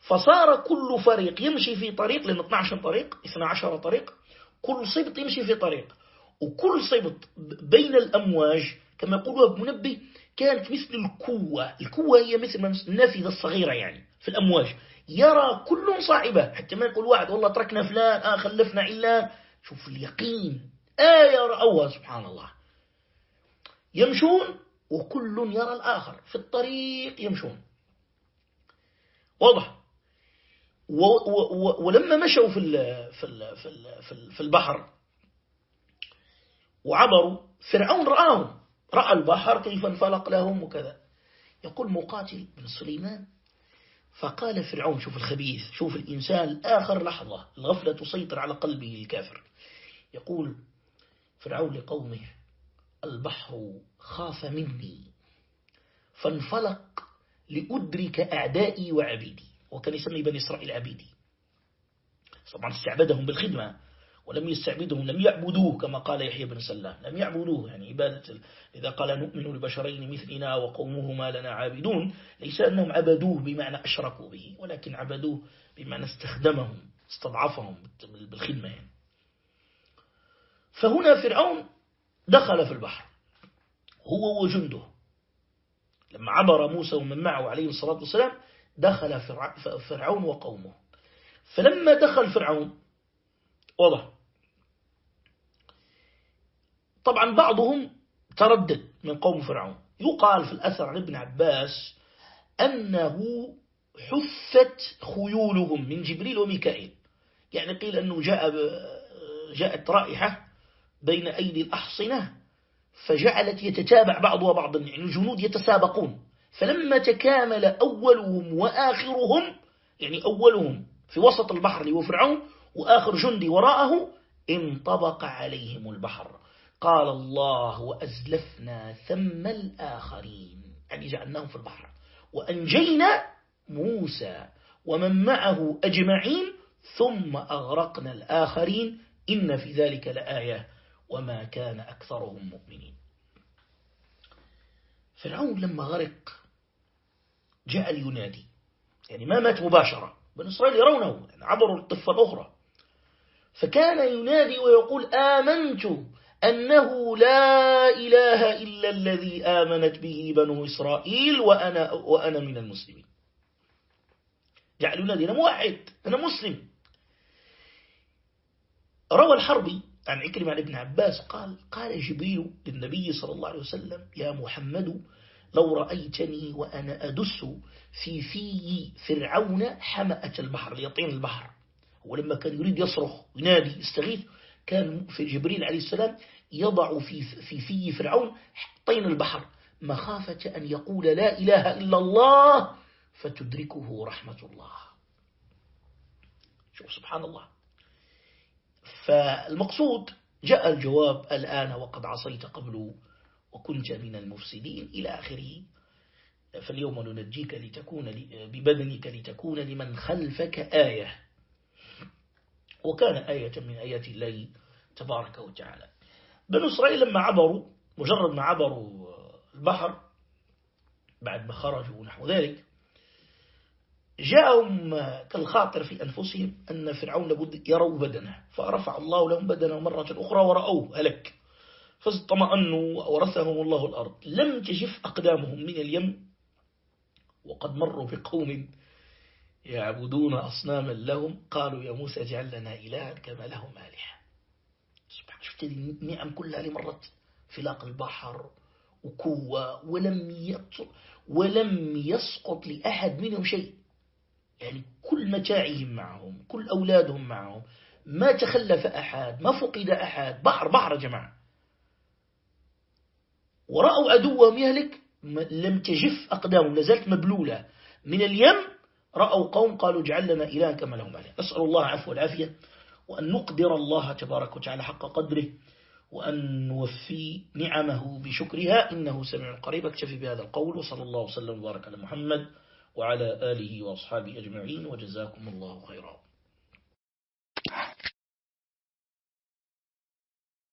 فصار كل فريق يمشي في طريق لأن 12 طريق 12 طريق كل سبط يمشي في طريق. وكل سبط بين الأمواج كما يقول ابن منبه كانت مثل الكوة الكوة هي مثل النافذة الصغيرة يعني في الأمواج. يرى كل صاحبه حتى ما يقول واحد والله تركنا فلان آه خلفنا علان شوف اليقين. آية رأوها سبحان الله يمشون وكل يرى الآخر في الطريق يمشون. واضح. ولما مشوا في في في في البحر وعبروا فرعون رآهم. رأى البحر كيف انفلق لهم وكذا. يقول مقاتل بن سليمان فقال فرعون شوف الخبيث شوف الإنسان آخر لحظة الغفلة تسيطر على قلبه الكافر. يقول فرعون لقومه البحر خاف مني فانفلق لأدرك أعدائي وعبيدي وكان يسمي بني إسرائيل عبيدي طبعا استعبدهم بالخدمة ولم يستعبدهم لم يعبدوه كما قال يحيى بن سلام لم يعبدوه يعني عبادة إذا قال نؤمن لبشرين مثلنا وقومهما لنا عابدون ليس أنهم عبدوه بمعنى أشركوا به ولكن عبدوه بمعنى استخدمهم استضعفهم بالخدمة يعني. فهنا فرعون دخل في البحر. هو وجنده. لما عبر موسى ومن معه عليه الصلاة والسلام دخل فرعون وقومه. فلما دخل فرعون واضح. طبعا بعضهم تردد من قوم فرعون. يقال في الأثر عن ابن عباس أنه حفت خيولهم من جبريل وميكائيل. يعني قيل أنه جاء جاءت رائحة بين أيدي الأحصنة فجعلت يتتابع بعضها بعضا يعني الجنود يتسابقون. فلما تكامل أولهم وآخرهم يعني أولهم في وسط البحر اللي هو فرعون وآخر جندي وراءه انطبق عليهم البحر. قال الله وأزلفنا ثم الآخرين يعني جعلناهم في البحر. وأنجينا موسى ومن معه أجمعين ثم أغرقنا الآخرين إن في ذلك لآية. وما كان أكثرهم مؤمنين. فرعون لما غرق جاء لينادي يعني ما مات مباشرة. بن إسرائيل يرونه. يعني عبروا الطفة الأخرى فكان ينادي ويقول آمنت أنه لا إله إلا الذي آمنت به بنو إسرائيل وأنا, وأنا من المسلمين. جعل ينادي أنا موحد. أنا مسلم. روى الحربي عن عكرمة عن ابن عباس قال قال جبريل للنبي صلى الله عليه وسلم يا محمد لو رأيتني وأنا أدس في في فرعون حمأة البحر ليطين البحر. ولما كان يريد يصرخ ينادي يستغيث كان في جبريل عليه السلام يضع في في في فرعون طين البحر. مخافة أن يقول لا إله إلا الله فتدركه رحمة الله. شوف سبحان الله. فالمقصود جاء الجواب الآن وقد عصيت قبل وكنت من المفسدين إلى آخره. فاليوم ننجيك لتكون ببدنك لتكون لمن خلفك آية. وكان آية من آيات الله تبارك وتعالى. بنو إسرائيل لما عبروا مجرد ما عبروا البحر بعد ما خرجوا ونحو ذلك جاءهم كالخاطر في أنفسهم أن فرعون لابد يروا بدنه فرفع الله لهم بدنه مرة أخرى ورأوه هلك فاطمأنوا وورثهم الله الأرض. لم تجف أقدامهم من اليم وقد مروا بقوم يعبدون أصناما لهم. قالوا يا موسى اجعل لنا إلها كما لهم آلهة. سبحان شفت النعم كلها اللي مرت فلاق البحر وقوة ولم ولم يسقط لأحد منهم شيء. يعني كل متاعهم معهم كل أولادهم معهم. ما تخلف أحد ما فقد أحد. بحر بحر جماعة. ورأوا عدوهم يهلك لم تجف أقدامهم لازالت مبلولة. من اليم رأوا قوم قالوا اجعل لنا كما لهم عليه أسأل الله عفو والعافية وأن نقدر الله تبارك وتعالى حق قدره وأن نوفي نعمه بشكرها. إنه سميع قريب. اكتفي بهذا القول وصلى الله وسلم وبارك على محمد وعلى آله وأصحابه أجمعين وجزاكم الله خيرا.